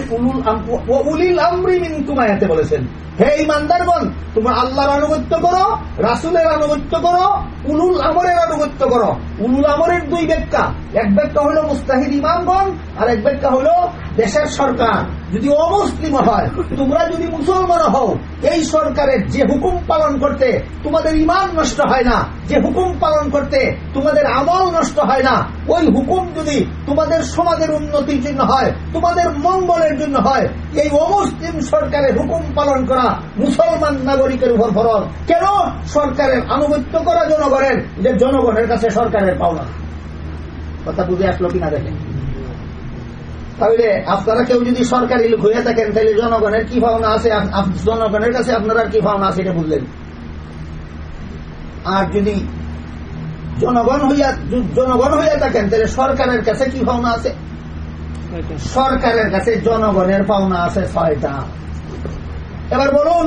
উলিল আমরি মিনকুম আয়াতে বলেছেন। হে ইমানদারগণ তোমরা আল্লাহর আনুগত্য করো রাসুলের আনুগত্য করো উলুল আমরের আনুগত্য করো। উলুল আমরের দুই ব্যাখ্যা। এক ব্যাখ্যা হলো মুস্তাহিদ ইমামগণ আর এক ব্যাখ্যা হলো দেশের সরকার। যদি অমুসলিম হয়, তোমরা যদি মুসলমান হও, এই সরকারের যে হুকুম পালন করতে তোমাদের ইমান নষ্ট হয় না, যে হুকুম পালন করতে তোমাদের আমল নষ্ট হয় না, ওই হুকুম যদি তোমাদের সমাজের উন্নতির জন্য হয়, তোমাদের মঙ্গলের জন্য হয়, এই অমুসলিম সরকারের হুকুম পালন করা মুসলমান নাগরিকের উপর ফরজ। কেন? সরকারের আনুগত্য করা জনগণের, যে জনগণের কাছে সরকারের পাওনা। কথা বুঝে আসলো কিনা দেখেন তাহলে আপনারা কেউ যদি সরকারি লোক হয়ে থাকেন তাহলে জনগণের কি ভাবনা আছে? জনগণের কাছে আপনারা কি ভাবনা আছে এটা বুঝলেন? আর যদি জনগণ হইয়া জনগণ হইয়া থাকেন তাহলে সরকারের কাছে কি ভাবনা আছে? সরকারের কাছে জনগণের পাওনা আছে ছয়টা। এবার বলুন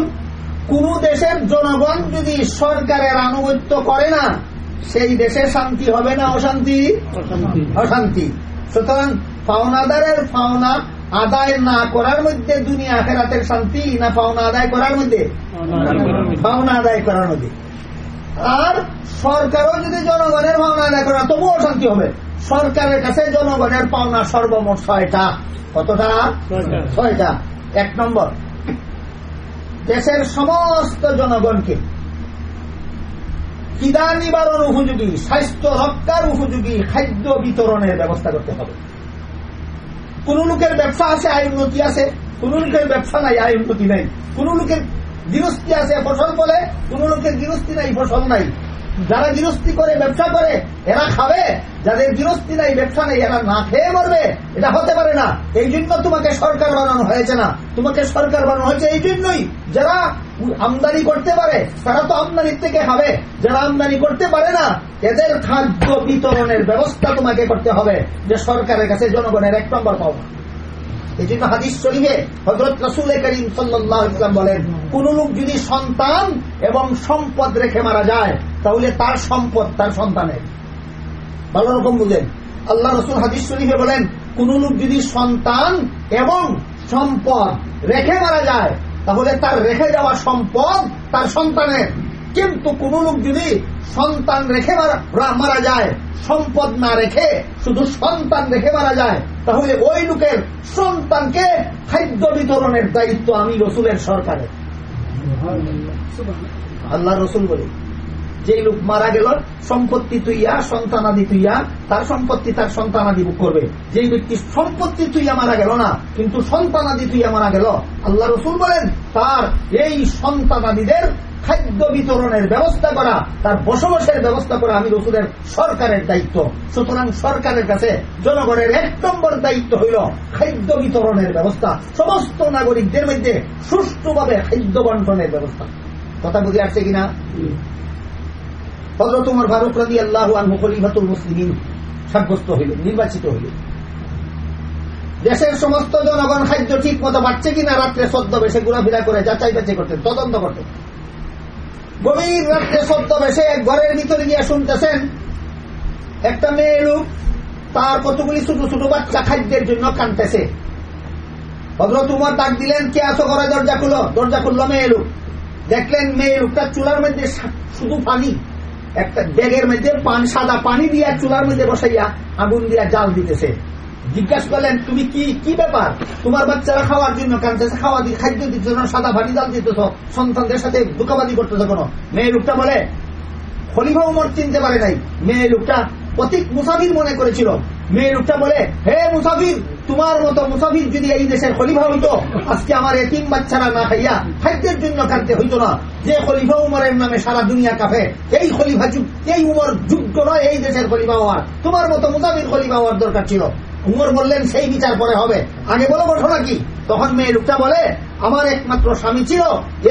কোন দেশের জনগণ যদি সরকারের আনুগত্য করে না সেই দেশে শান্তি হবে না অশান্তি? অশান্তি। সুতরাং পাওনাদারের পাওনা আদায় না করার মধ্যে দুনিয়া আখেরাতের শান্তি না পাওনা আদায় করার মধ্যে? পাওনা আদায় করার মধ্যে। আর সরকারও যদি জনগণের পাওনা আদায় করে না, তবুও অশান্তি হবে। সরকারের কাছে জনগণের পাওনা সর্বমোট ছয়টা। কতটা। ছয়টা। এক নম্বর দেশের সমস্ত জনগণকে খিদা নিবারণ উপযোগী, স্বাস্থ্য রক্ষার উপযোগী খাদ্য বিতরণের ব্যবস্থা করতে হবে। কোন লোকের ব্যবসা আছে, আয় উন্নতি আছে, কোন লোকের ব্যবসা নাই, আয় উন্নতি নাই। কোন লোকের গৃহস্থী আছে, ফসল বলে কোন লোকের গৃহস্থী নাই, ফসল নাই। যারা গৃহস্থী করে, ব্যবসা করে, এরা খাবে। যাদের গৃহস্থী নাই, ব্যবসা নেই, এরা না খেয়ে মরবে। এটা হতে পারে না। এই জন্য তোমাকে সরকার বানানো হয়েছে না। তোমাকে সরকার বানানো হয়েছে এই জন্যই যারা আমদানি করতে পারে, তারা তো আমদানির থেকে খাবে। যারা আমদানি করতে পারে না, এদের খাদ্য বিতরণের ব্যবস্থা তোমাকে করতে হবে যে সরকারের কাছে জনগণের এক নম্বর পাওয়া। এই জন্য হাদিস শরীফে হজরত রসুল করিম সাল্লাহ ইসলাম বলেন, কোন লোক যদি সন্তান এবং সম্পদ রেখে মারা যায়, তাহলে তার সম্পদ তার সন্তানের। ভালো রকম বুঝেন আল্লাহ রসুল হাদিস শরীফে বলেন, কোন লোক যদি সন্তান এবং সম্পদ রেখে মারা যায় তাহলে তার রেখে যাওয়া সম্পদ তার সন্তানের। কিন্তু কোন লোক যদি সন্তান রেখে মারা- যায় সম্পদ না রেখে শুধু সন্তান রেখে মারা যায় তাহলে ওই লোকের সন্তানকে খাদ্য বিতরণের দায়িত্ব আমি রসুলের সরকারে আল্লাহ রসুল বলে। যে লোক মারা গেল, সম্পত্তি তুইয়া, সন্তানাদি তুইয়া, তার সম্পত্তি তার সন্তানাদি ভোগ করবে। যে ব্যক্তি সম্পত্তি তুইয়া মারা গেল না, কিন্তু সন্তানাদি তুইয়া মারা গেল, আল্লাহ রসুল বলেন, তার এই সন্তানাদিদের খাদ্য বিতরণের ব্যবস্থা করা, তার বসবাসের ব্যবস্থা করা আমি রসুলের সরকারের দায়িত্ব। সুতরাং সরকারের কাছে জনগণের এক নম্বর দায়িত্ব হইল খাদ্য বিতরণের ব্যবস্থা। সমস্ত নাগরিকদের মধ্যে সুষ্ঠুভাবে খাদ্য বন্টনের ব্যবস্থা। কথা বুঝে আসছে কিনা? হজরত উমর ফারুক রাজি আল্লাহ আনহু খলিফাতুল মুসলিমিন সাব্যস্ত হইল, নির্বাচিত হইল। দেশের সমস্ত জনগণ খাদ্য ঠিক মতো পাচ্ছে কিনা রাত্রে সদ্য বেশে ঘোরাফেরা করে যাচাই বাছাই করতেন তদন্ত করতেন গভীর রাত্রে সদ্য বেশে ঘরের ভিতরে গিয়ে শুনতেছেন, একটা মেয়ে লোক তার কতগুলি ছোট ছোট বাচ্চা খাদ্যের জন্য কানতেছে হজরত উমর ডাক দিলেন, কে আছো ঘরে? দরজা খুলো। দরজা খুললো মেয়ে লোক। দেখলেন মেয়ে লোকটা চুলার মধ্যে শুধু পানি। একটা ব্যাগের মধ্যে পান, সাদা পানি দিয়া চুলার মধ্যে বসাইয়া আগুন দিয়া জাল দিতেছে। জিজ্ঞাসা করলেন, তুমি কি কি ব্যাপার? তোমার বাচ্চারা খাওয়ার জন্য কানতেছে খাওয়া দিয়ে খাদ্য দিচ্ছ না সাদা ভাটি জাল দিতেছ, সন্তানদের সাথে ধোকাবাদি করতেছ কোনো? মেয়ে লোকটা বলে, খলিফা উমর চিনতে পারে নাই। মেয়ে লোকটা অতিক মুসাফির মনে করেছিল মেয়ে লোকটা বলে, হে মুসাফির, তোমার মতো মুসাফির যদি এই দেশের খলিফা হইতো, আজকে আমার এতিম বাচ্চারা না খাইয়া খাদ্যের জন্য কাটতে হইতো না। যে খলিফা উমরের নামে সারা দুনিয়া কাফে এই খলিফা এই উমর যোগ্য নয়, এই দেশের খলিফা হওয়ার। তোমার মতো মুসাফির খলিফা হওয়ার দরকার ছিল। উমর বললেন, সেই বিচার পরে হবে। আগে বলো ঘটনা কি? তখন মেয়ে লোকটা বলে আমার একমাত্র স্বামী ছিল,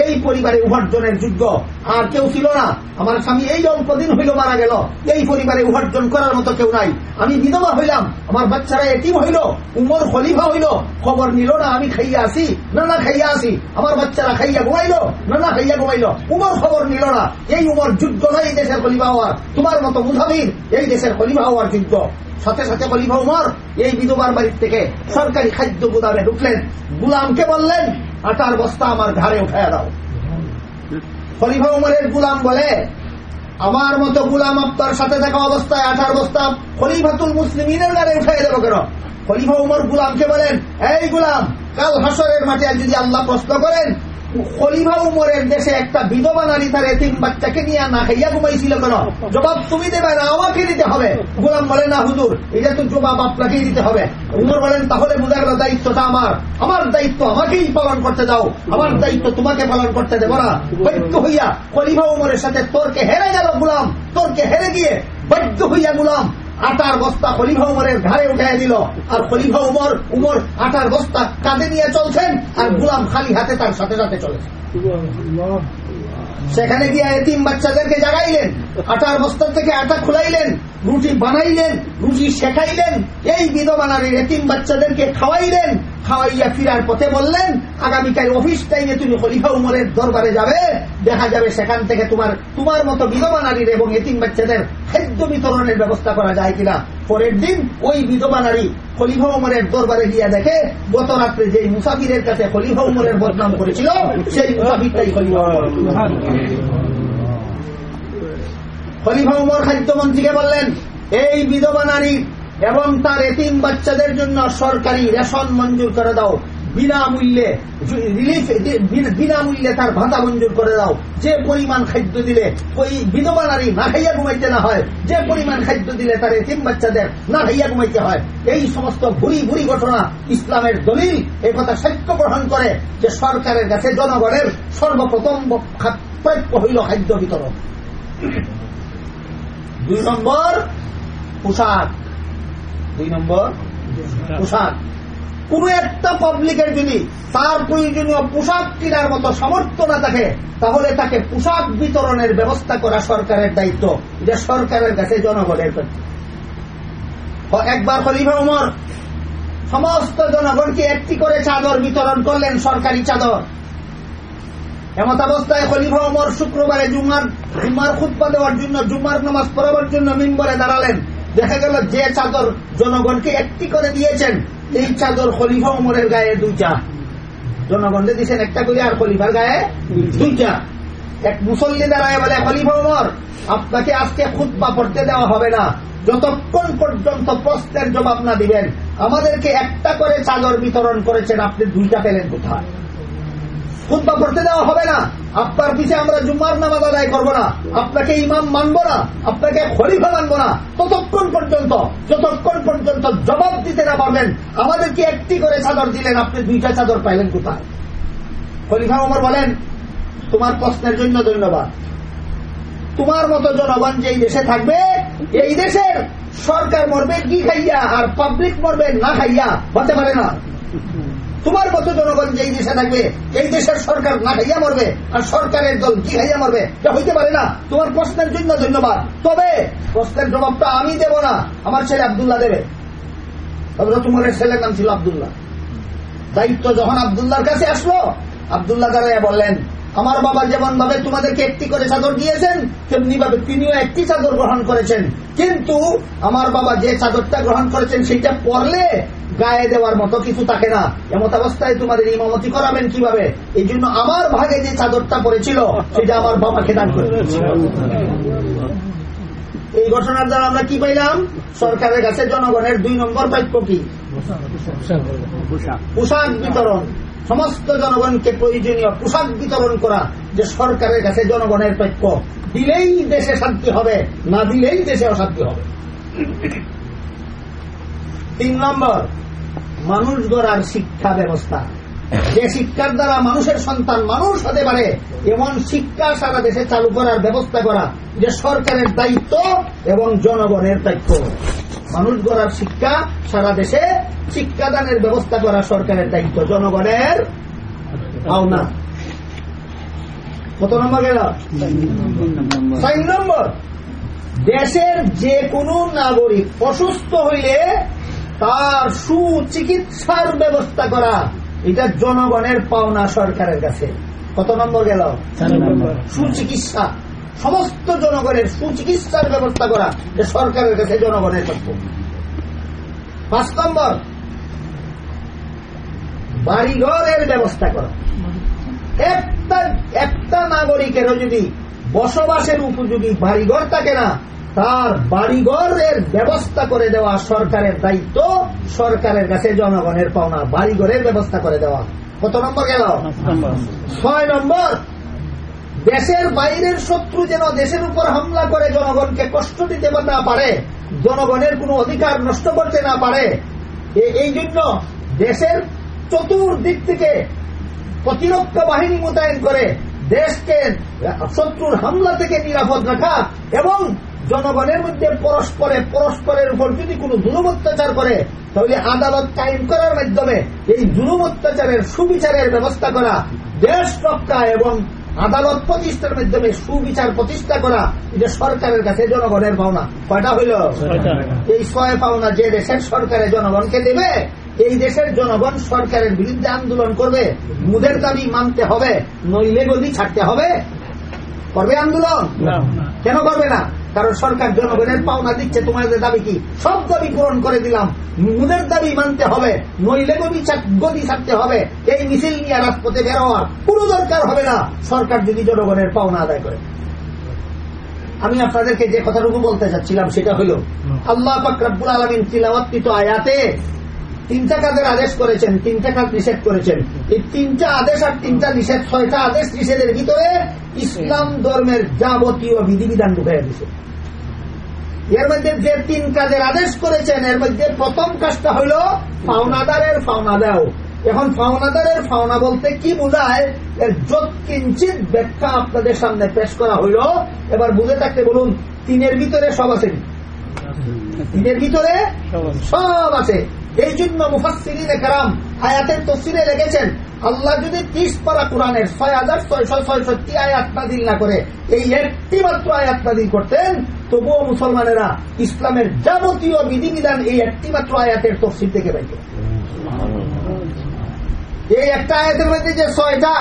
এই পরিবারে উপার্জনের যোগ্য। আর কেউ ছিল না। আমার স্বামী এই অল্প দিন হইল মারা গেল। এই পরিবারে উপার্জন করার মতো কেউ নাই। আমি বিধবা হইলাম। আমার বাচ্চারা এটিম হইল। উমর খলিফা হইল। খবর নিল না, আমি খাইয়া আসি। না না খাইয়া আসি। আমার বাচ্চারা খাইয়া ঘুমাইল। না না খাইয়া ঘুমাইল। উমর খবর নিল না। এই উমর যোগ্য নয় এই দেশের খলিফা হওয়ার। তোমার মতো মুসাফির এই দেশের খলিফা হওয়ার যোগ্য। সাথে সাথে খলিফা উমর, এই বিধবার বাড়ির থেকে সরকারি খাদ্য গুদামে ঢুকলেন। গুলামকে বললেন আটার বস্তা আমার ঘাড়ে উঠায় দাও। খলিফা উমরের গুলাম বলে, আমার মতো গুলাম আপনার সাথে থাকা অবস্থায় আঠার বস্তা খলিফাতুল মুসলিমিনের গাড়ি উঠাই দেবো কেন? খলিফা উমর গুলামকে বলেন, এই গুলাম, কাল হাসরের মাঠে যদি আল্লাহ প্রশ্ন করেন উমরের দেশে একটা বিধবা নারী তার এতিম বাচ্চাকে নিয়ে না খাইয়া ঘুমাইছিল কেন? জবাব তুমি দেবে না, আমাকে দিতে হবে। গোলাম বলে, না, হুজুর, এটা তো জবাব আপনাকেই দিতে হবে। উমর বলেন, তাহলে বোঝা গেল দায়িত্বটা আমার। আমার দায়িত্ব আমাকেই পালন করতে দাও। আমার দায়িত্ব তোমাকে পালন করতে দেবো না। বাধ্য হইয়া খলিফা উমরের সাথে, তোরকে হেরে গেল গুলাম, তোরকে হেরে গিয়ে বাধ্য হইয়া গুলাম। আটার বস্তা খলিফা উমরের ঘাড়ে উঠে দিল। আর খলিফা উমর উমর আটার বস্তা কাঁধে নিয়ে চলছেন আর গুলাম খালি হাতে তার সাথে সাথে চলেছে সেখানে গিয়ে এতিম বাচ্চাদেরকে জাগাইলেন। আটার বস্তা থেকে আটা খুলাইলেন, রুটি বানাইলেন, রুটি শেখাইলেন। এই বিধবা নারীর এতিম বাচ্চাদেরকে খাওয়াইলেন। খাওয়াইয়া ফিরার পথে বললেন, আগামীকাল অফিস টাইমে তুমি খলিফা উমরের দরবারে যাবে। দেখা যাবে সেখান থেকে তোমার তোমার মতো বিধবা নারীর এবং এতিম বাচ্চাদের খাদ্য বিতরণের ব্যবস্থা করা যায় কিনা। পরের দিন ওই বিধবা নারী খলিফা উমরের দরবারে গিয়া দেখে গত রাত্রে যে মুসাফিরের কাছে খলিফা উমরের বদনাম করেছিল, সেই মুসাফিরটাই খলিফা খলিফা উমর খাদ্যমন্ত্রীকে বললেন, এই বিধবা নারী এবং তার এতিম বাচ্চাদের জন্য সরকারি রেশন মঞ্জুর করে দাও। বিনামূল্যে রিলিফ বিনামূল্যে তার ভাতা মঞ্জুর করে দাও। যে পরিমাণ খাদ্য দিলে, ওই বিধবা নারী না খাইয়া ঘুমাইতে না হয়, যে পরিমাণ খাদ্য দিলে তার এতিম বাচ্চাদের না খাইয়া ঘুমাইতে হয়, এই সমস্ত ভুরি ভুরি ঘটনা ইসলামের দলিল এই কথা সাক্ষ্য গ্রহণ করে যে সরকারের কাছে জনগণের সর্বপ্রথম প্রাপ্য হইল খাদ্য বিতরণ। দুই নম্বর, পোশাক। দুই নম্বর, পোশাক। কোন একটা পাবলিকের যদি তার প্রয়োজনীয় পোশাক কেনার মতো সামর্থ্য না থাকে, তাহলে তাকে পোশাক বিতরণের ব্যবস্থা করা সরকারের দায়িত্ব। এটা সরকারের কাছে জনগণের একবার খলিফা উমর, সমস্ত জনগণকে একটি করে চাদর বিতরণ করলেন সরকারি চাদর। এমত অবস্থায় খলিফা ওমর শুক্রবারে জুমার জুমার খুদ্া দেওয়ার জন্য, জুমার নামাজ পড়াবার জন্য মিম্বরে দাঁড়ালেন। দেখা গেল যে চাদর জনগণকে একটি করে দিয়েছেন। এই চাদর খলিফা ওমরের গায়ে দুইটা। জনগণকে দিচ্ছেন একটা করে আর খলিফার গায়ে দুইটা। এক মুসল্লি দাঁড়ায় বলে, খলিফা ওমর আপনাকে আজকে খুদ্া পড়তে দেওয়া হবে না। যতক্ষণ পর্যন্ত প্রশ্নের জবাব না দিবেন, আমাদেরকে একটা করে চাদর বিতরণ করেছেন, আপনি দুইটা পেলেন কোথায়? খুদ্া পড়তে দেওয়া হবে না। আপনার পিছে আমরা জুম্মার নামাজ আদায় করব না। আপনাকে ইমাম মানবো না, আপনাকে খলিফা মানবো না। ততক্ষণ পর্যন্ত, যতক্ষণ পর্যন্ত জবাব দিতে না পারবেন আমাদেরকে একটি করে চাদর দিলেন, আপনি দুইটা চাদর পাইলেন কোথায়? খলিফা ওমর বলেন, তোমার প্রশ্নের জন্য ধন্যবাদ। তোমার মতো জনগণ যেই দেশে থাকবে, এই দেশের সরকার মরবে, কি খাইয়া? আর পাবলিক মরবে, না খাইয়া, হতে পারে না। তোমার মতো জনগণ যেই দেশে থাকবে, এই দেশের সরকার না খাইয়া মরবে, আর সরকারের দল কি খাইয়া মরবে, এটা হইতে পারে না। তোমার প্রশ্নের জন্য ধন্যবাদ। তবে প্রশ্নের জবাবটা আমি দেব না, আমার ছেলে আবদুল্লাহ দেবে। তোমার ছেলের নাম ছিল আবদুল্লাহ। দায়িত্ব যখন আবদুল্লাহর কাছে আসলো, আবদুল্লাহ দাঁড়াইয়া বললেন আমার বাবা যেমন ভাবে তোমাদেরকে একটি করে চাদর দিয়েছেন তেমনি ভাবে তিনিও একটি চাদর গ্রহণ করেছেন। কিন্তু আমার বাবা যে চাদরটা গ্রহণ করেছেন, সেটা পরলে গায়ে দেওয়ার মতো কিছু থাকে না। এমত অবস্থায় তোমাদের ইমামতি করাবেন কীভাবে? এই জন্য আমার ভাগে যে চাদরটা পড়েছিল সেটা আমার বাবাকে দান করে এই ঘটনার দ্বারা আমরা কি পাইলাম? সরকারের কাছে জনগণের দুই নম্বর প্রাপ্য কি? পোশাক বিতরণ। সমস্ত জনগণকে প্রয়োজনীয় পোশাক বিতরণ করা যে সরকারের কাছে জনগণের প্রাপ্য দিলেই দেশে শান্তি হবে, না দিলেই দেশে অশান্তি হবে। তিন নম্বর, মানুষ গড়ার শিক্ষা ব্যবস্থা। যে শিক্ষার দ্বারা মানুষের সন্তান মানুষ হতে পারে, এমন শিক্ষা সারা দেশে চালু করার ব্যবস্থা করা যে সরকারের দায়িত্ব এবং জনগণের দায়িত্ব মানুষ গড়ার শিক্ষা সারা দেশে শিক্ষাদানের ব্যবস্থা করা সরকারের দায়িত্ব। জনগণের পাওনা কত নম্বর গেল? চার নম্বর। দেশের যে কোনো নাগরিক অসুস্থ হইলে তার সুচিকিৎসার ব্যবস্থা করা এটা জনগণের পাওনা সরকারের কাছে। কত নম্বর গেল? সুচিকিৎসা। সমস্ত জনগণের সুচিকিৎসার ব্যবস্থা করা যে সরকারের কাছে জনগণের কর্তব্য পাঁচ নম্বর বাড়িঘরের ব্যবস্থা করা। একটা একটা নাগরিকেরও যদি বসবাসের উপযোগী বাড়িঘর থাকে না তার বাড়িঘরের ব্যবস্থা করে দেওয়া সরকারের দায়িত্ব সরকারের কাছে জনগণের পাওনা। বাড়িঘরের ব্যবস্থা করে দেওয়া। কত নম্বর গেল? ছয় নম্বর দেশের বাইরের শত্রু যেন দেশের উপর হামলা করে জনগণকে কষ্ট দিতে না পারে, জনগণের কোনো অধিকার নষ্ট করতে না পারে এই জন্য দেশের চতুর্দিক থেকে প্রতিরক্ষা বাহিনী মোতায়েন করে দেশকে শত্রুর হামলা থেকে নিরাপদ রাখা এবং জনগণের মধ্যে পরস্পরে, পরস্পরের উপর যদি কোনো জুলুম অত্যাচার করে, তাহলে আদালত কায়েম করার মাধ্যমে এই জুলুম অত্যাচারের সুবিচারের ব্যবস্থা করা, দেশ রক্ষা এবং আদালত প্রতিষ্ঠার মাধ্যমে সুবিচার প্রতিষ্ঠা করা এটা সরকারের কাছে জনগণের পাওনা। কয়টা হইল? এই ছয় পাওনা যে দেশের সরকারে জনগণকে দেবে এই দেশের জনগণ সরকারের বিরুদ্ধে আন্দোলন করবে। মুদের দাবি মানতে হবে নইলে গদি ছাড়তে হবে। করবে আন্দোলন? কেন করবে না? কারণ সরকার জনগণের পাওনা দিচ্ছে তোমাদের দাবি কি? সব দাবি পূরণ করে দিলাম। মুদের দাবি মানতে হবে নইলে গদি ছাড়- ছাড়তে হবে। এই মিছিল নিয়ে রাজপথে বের হওয়ার কোনো দরকার হবে না। সরকার যদি জনগণের পাওনা আদায় করে। আমি আপনাদেরকে যে কথাটুকু বলতে চাচ্ছিলাম সেটা হলো আল্লাহ ফাকরাবুল আলমিন তিলাওয়াত্তিত আয়াতে তিনটা কাজের আদেশ করেছেন তিনটা কাজ নিষেধ করেছেন। এই তিনটা আদেশ আর তিনটা নিষেধ, ছয়টা আদেশ নিষেধের ভিতরে ইসলাম ধর্মের যাবতীয় বিধিবিধান ঢুকাই দিছে এর মধ্যে যে তিন কাজের আদেশ করেছেন, এর মধ্যে প্রথম কাজটা হইল পাওনাদারের পাওনা দাও এখন পাওনাদারের পাওনা বলতে কি বোঝায়? এর যত কিঞ্চিত ব্যাখ্যা আপনাদের সামনে পেশ করা হইল, এবার বুঝে থাকতে বলুন, তিনের ভিতরে সব আছে তিনের ভিতরে সব আছে। এই জন্য মুফাসিরিনে কারাম আয়াতের তসিরে লেগেছেন আল্লাহ যদি ত্রিশ পারা কোরআনের ছয় হাজার ছয়শো ছয়ষট্টি আয়াত নাদিল না করে এই একটি মাত্র আয়াত নাদিল করতেন তবুও মুসলমানেরা ইসলামের যাবতীয় বিধিবিধান এই একটি মাত্র আয়াতের তফসিল থেকে পাইত এই একটা আয়াতের মধ্যে যে ছয়টা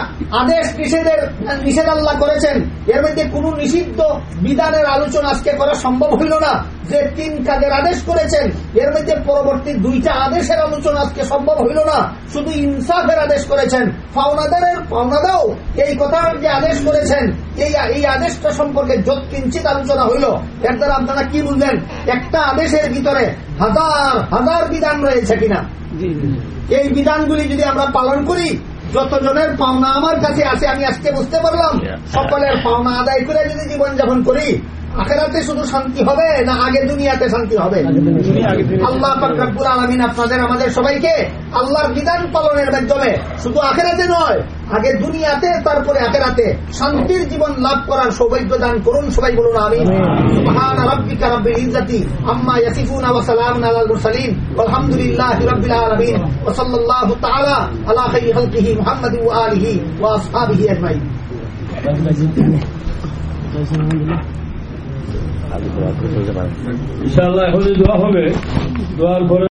আদেশ নিষেধের করেছেন, এর মধ্যে কোন নিষিদ্ধ বিধানের আলোচনা আজকে করা সম্ভব হইল না। যে তিন কাজের আদেশ করেছেন, এর মধ্যে পরবর্তী দুইটা আদেশের আলোচনা আজকে সম্ভব হইল না। শুধু ইনসাফের আদেশ করেছেন। এই কথার যে আদেশ করেছেন, এই এই আদেশটা সম্পর্কে যত কিঞ্চিত আলোচনা হইল, এর দ্বারা আপনারা কি বুঝলেন? একটা আদেশের ভিতরে হাজার হাজার বিধান রয়েছে কিনা? এই বিধানগুলি যদি আমরা পালন করি যতজনের পাওনা আমার কাছে আছে আমি আজকে বুঝতে পারলাম। সকলের পাওনা আদায় করে যদি জীবনযাপন করি আখেরাতে শুধু শান্তি হবে না আগে দুনিয়াতে শান্তি হবে? আল্লাহ ফাকরাবুল আলমিন আপনাদের আমাদের সবাইকে আল্লাহর বিধান পালনের মাধ্যমে শুধু আখেরাতে নয় আগে দুনিয়াতে তারপরে আখেরাতে শান্তির জীবন লাভ করার সৌভাগ্য দান করুন। সবাই বলুন আমি সুবহান রাব্বিকা রাব্বিল ইজ্জাতি আম্মা ইয়াসিফুনা ওয়া সালামুন আলাল মুরসালিন। ওয়ালহামদুলিল্লাহি রাব্বিল আলামিন। ওয়া সাল্লাল্লাহু তাআলা আলা খাইরি খালকিহি মুহাম্মাদিন ওয়া আলিহি ওয়া আসহাবিহি আজমাইন। ইনশাআল্লাহ এখন যদি দোয়া হবে। দোয়ার পরে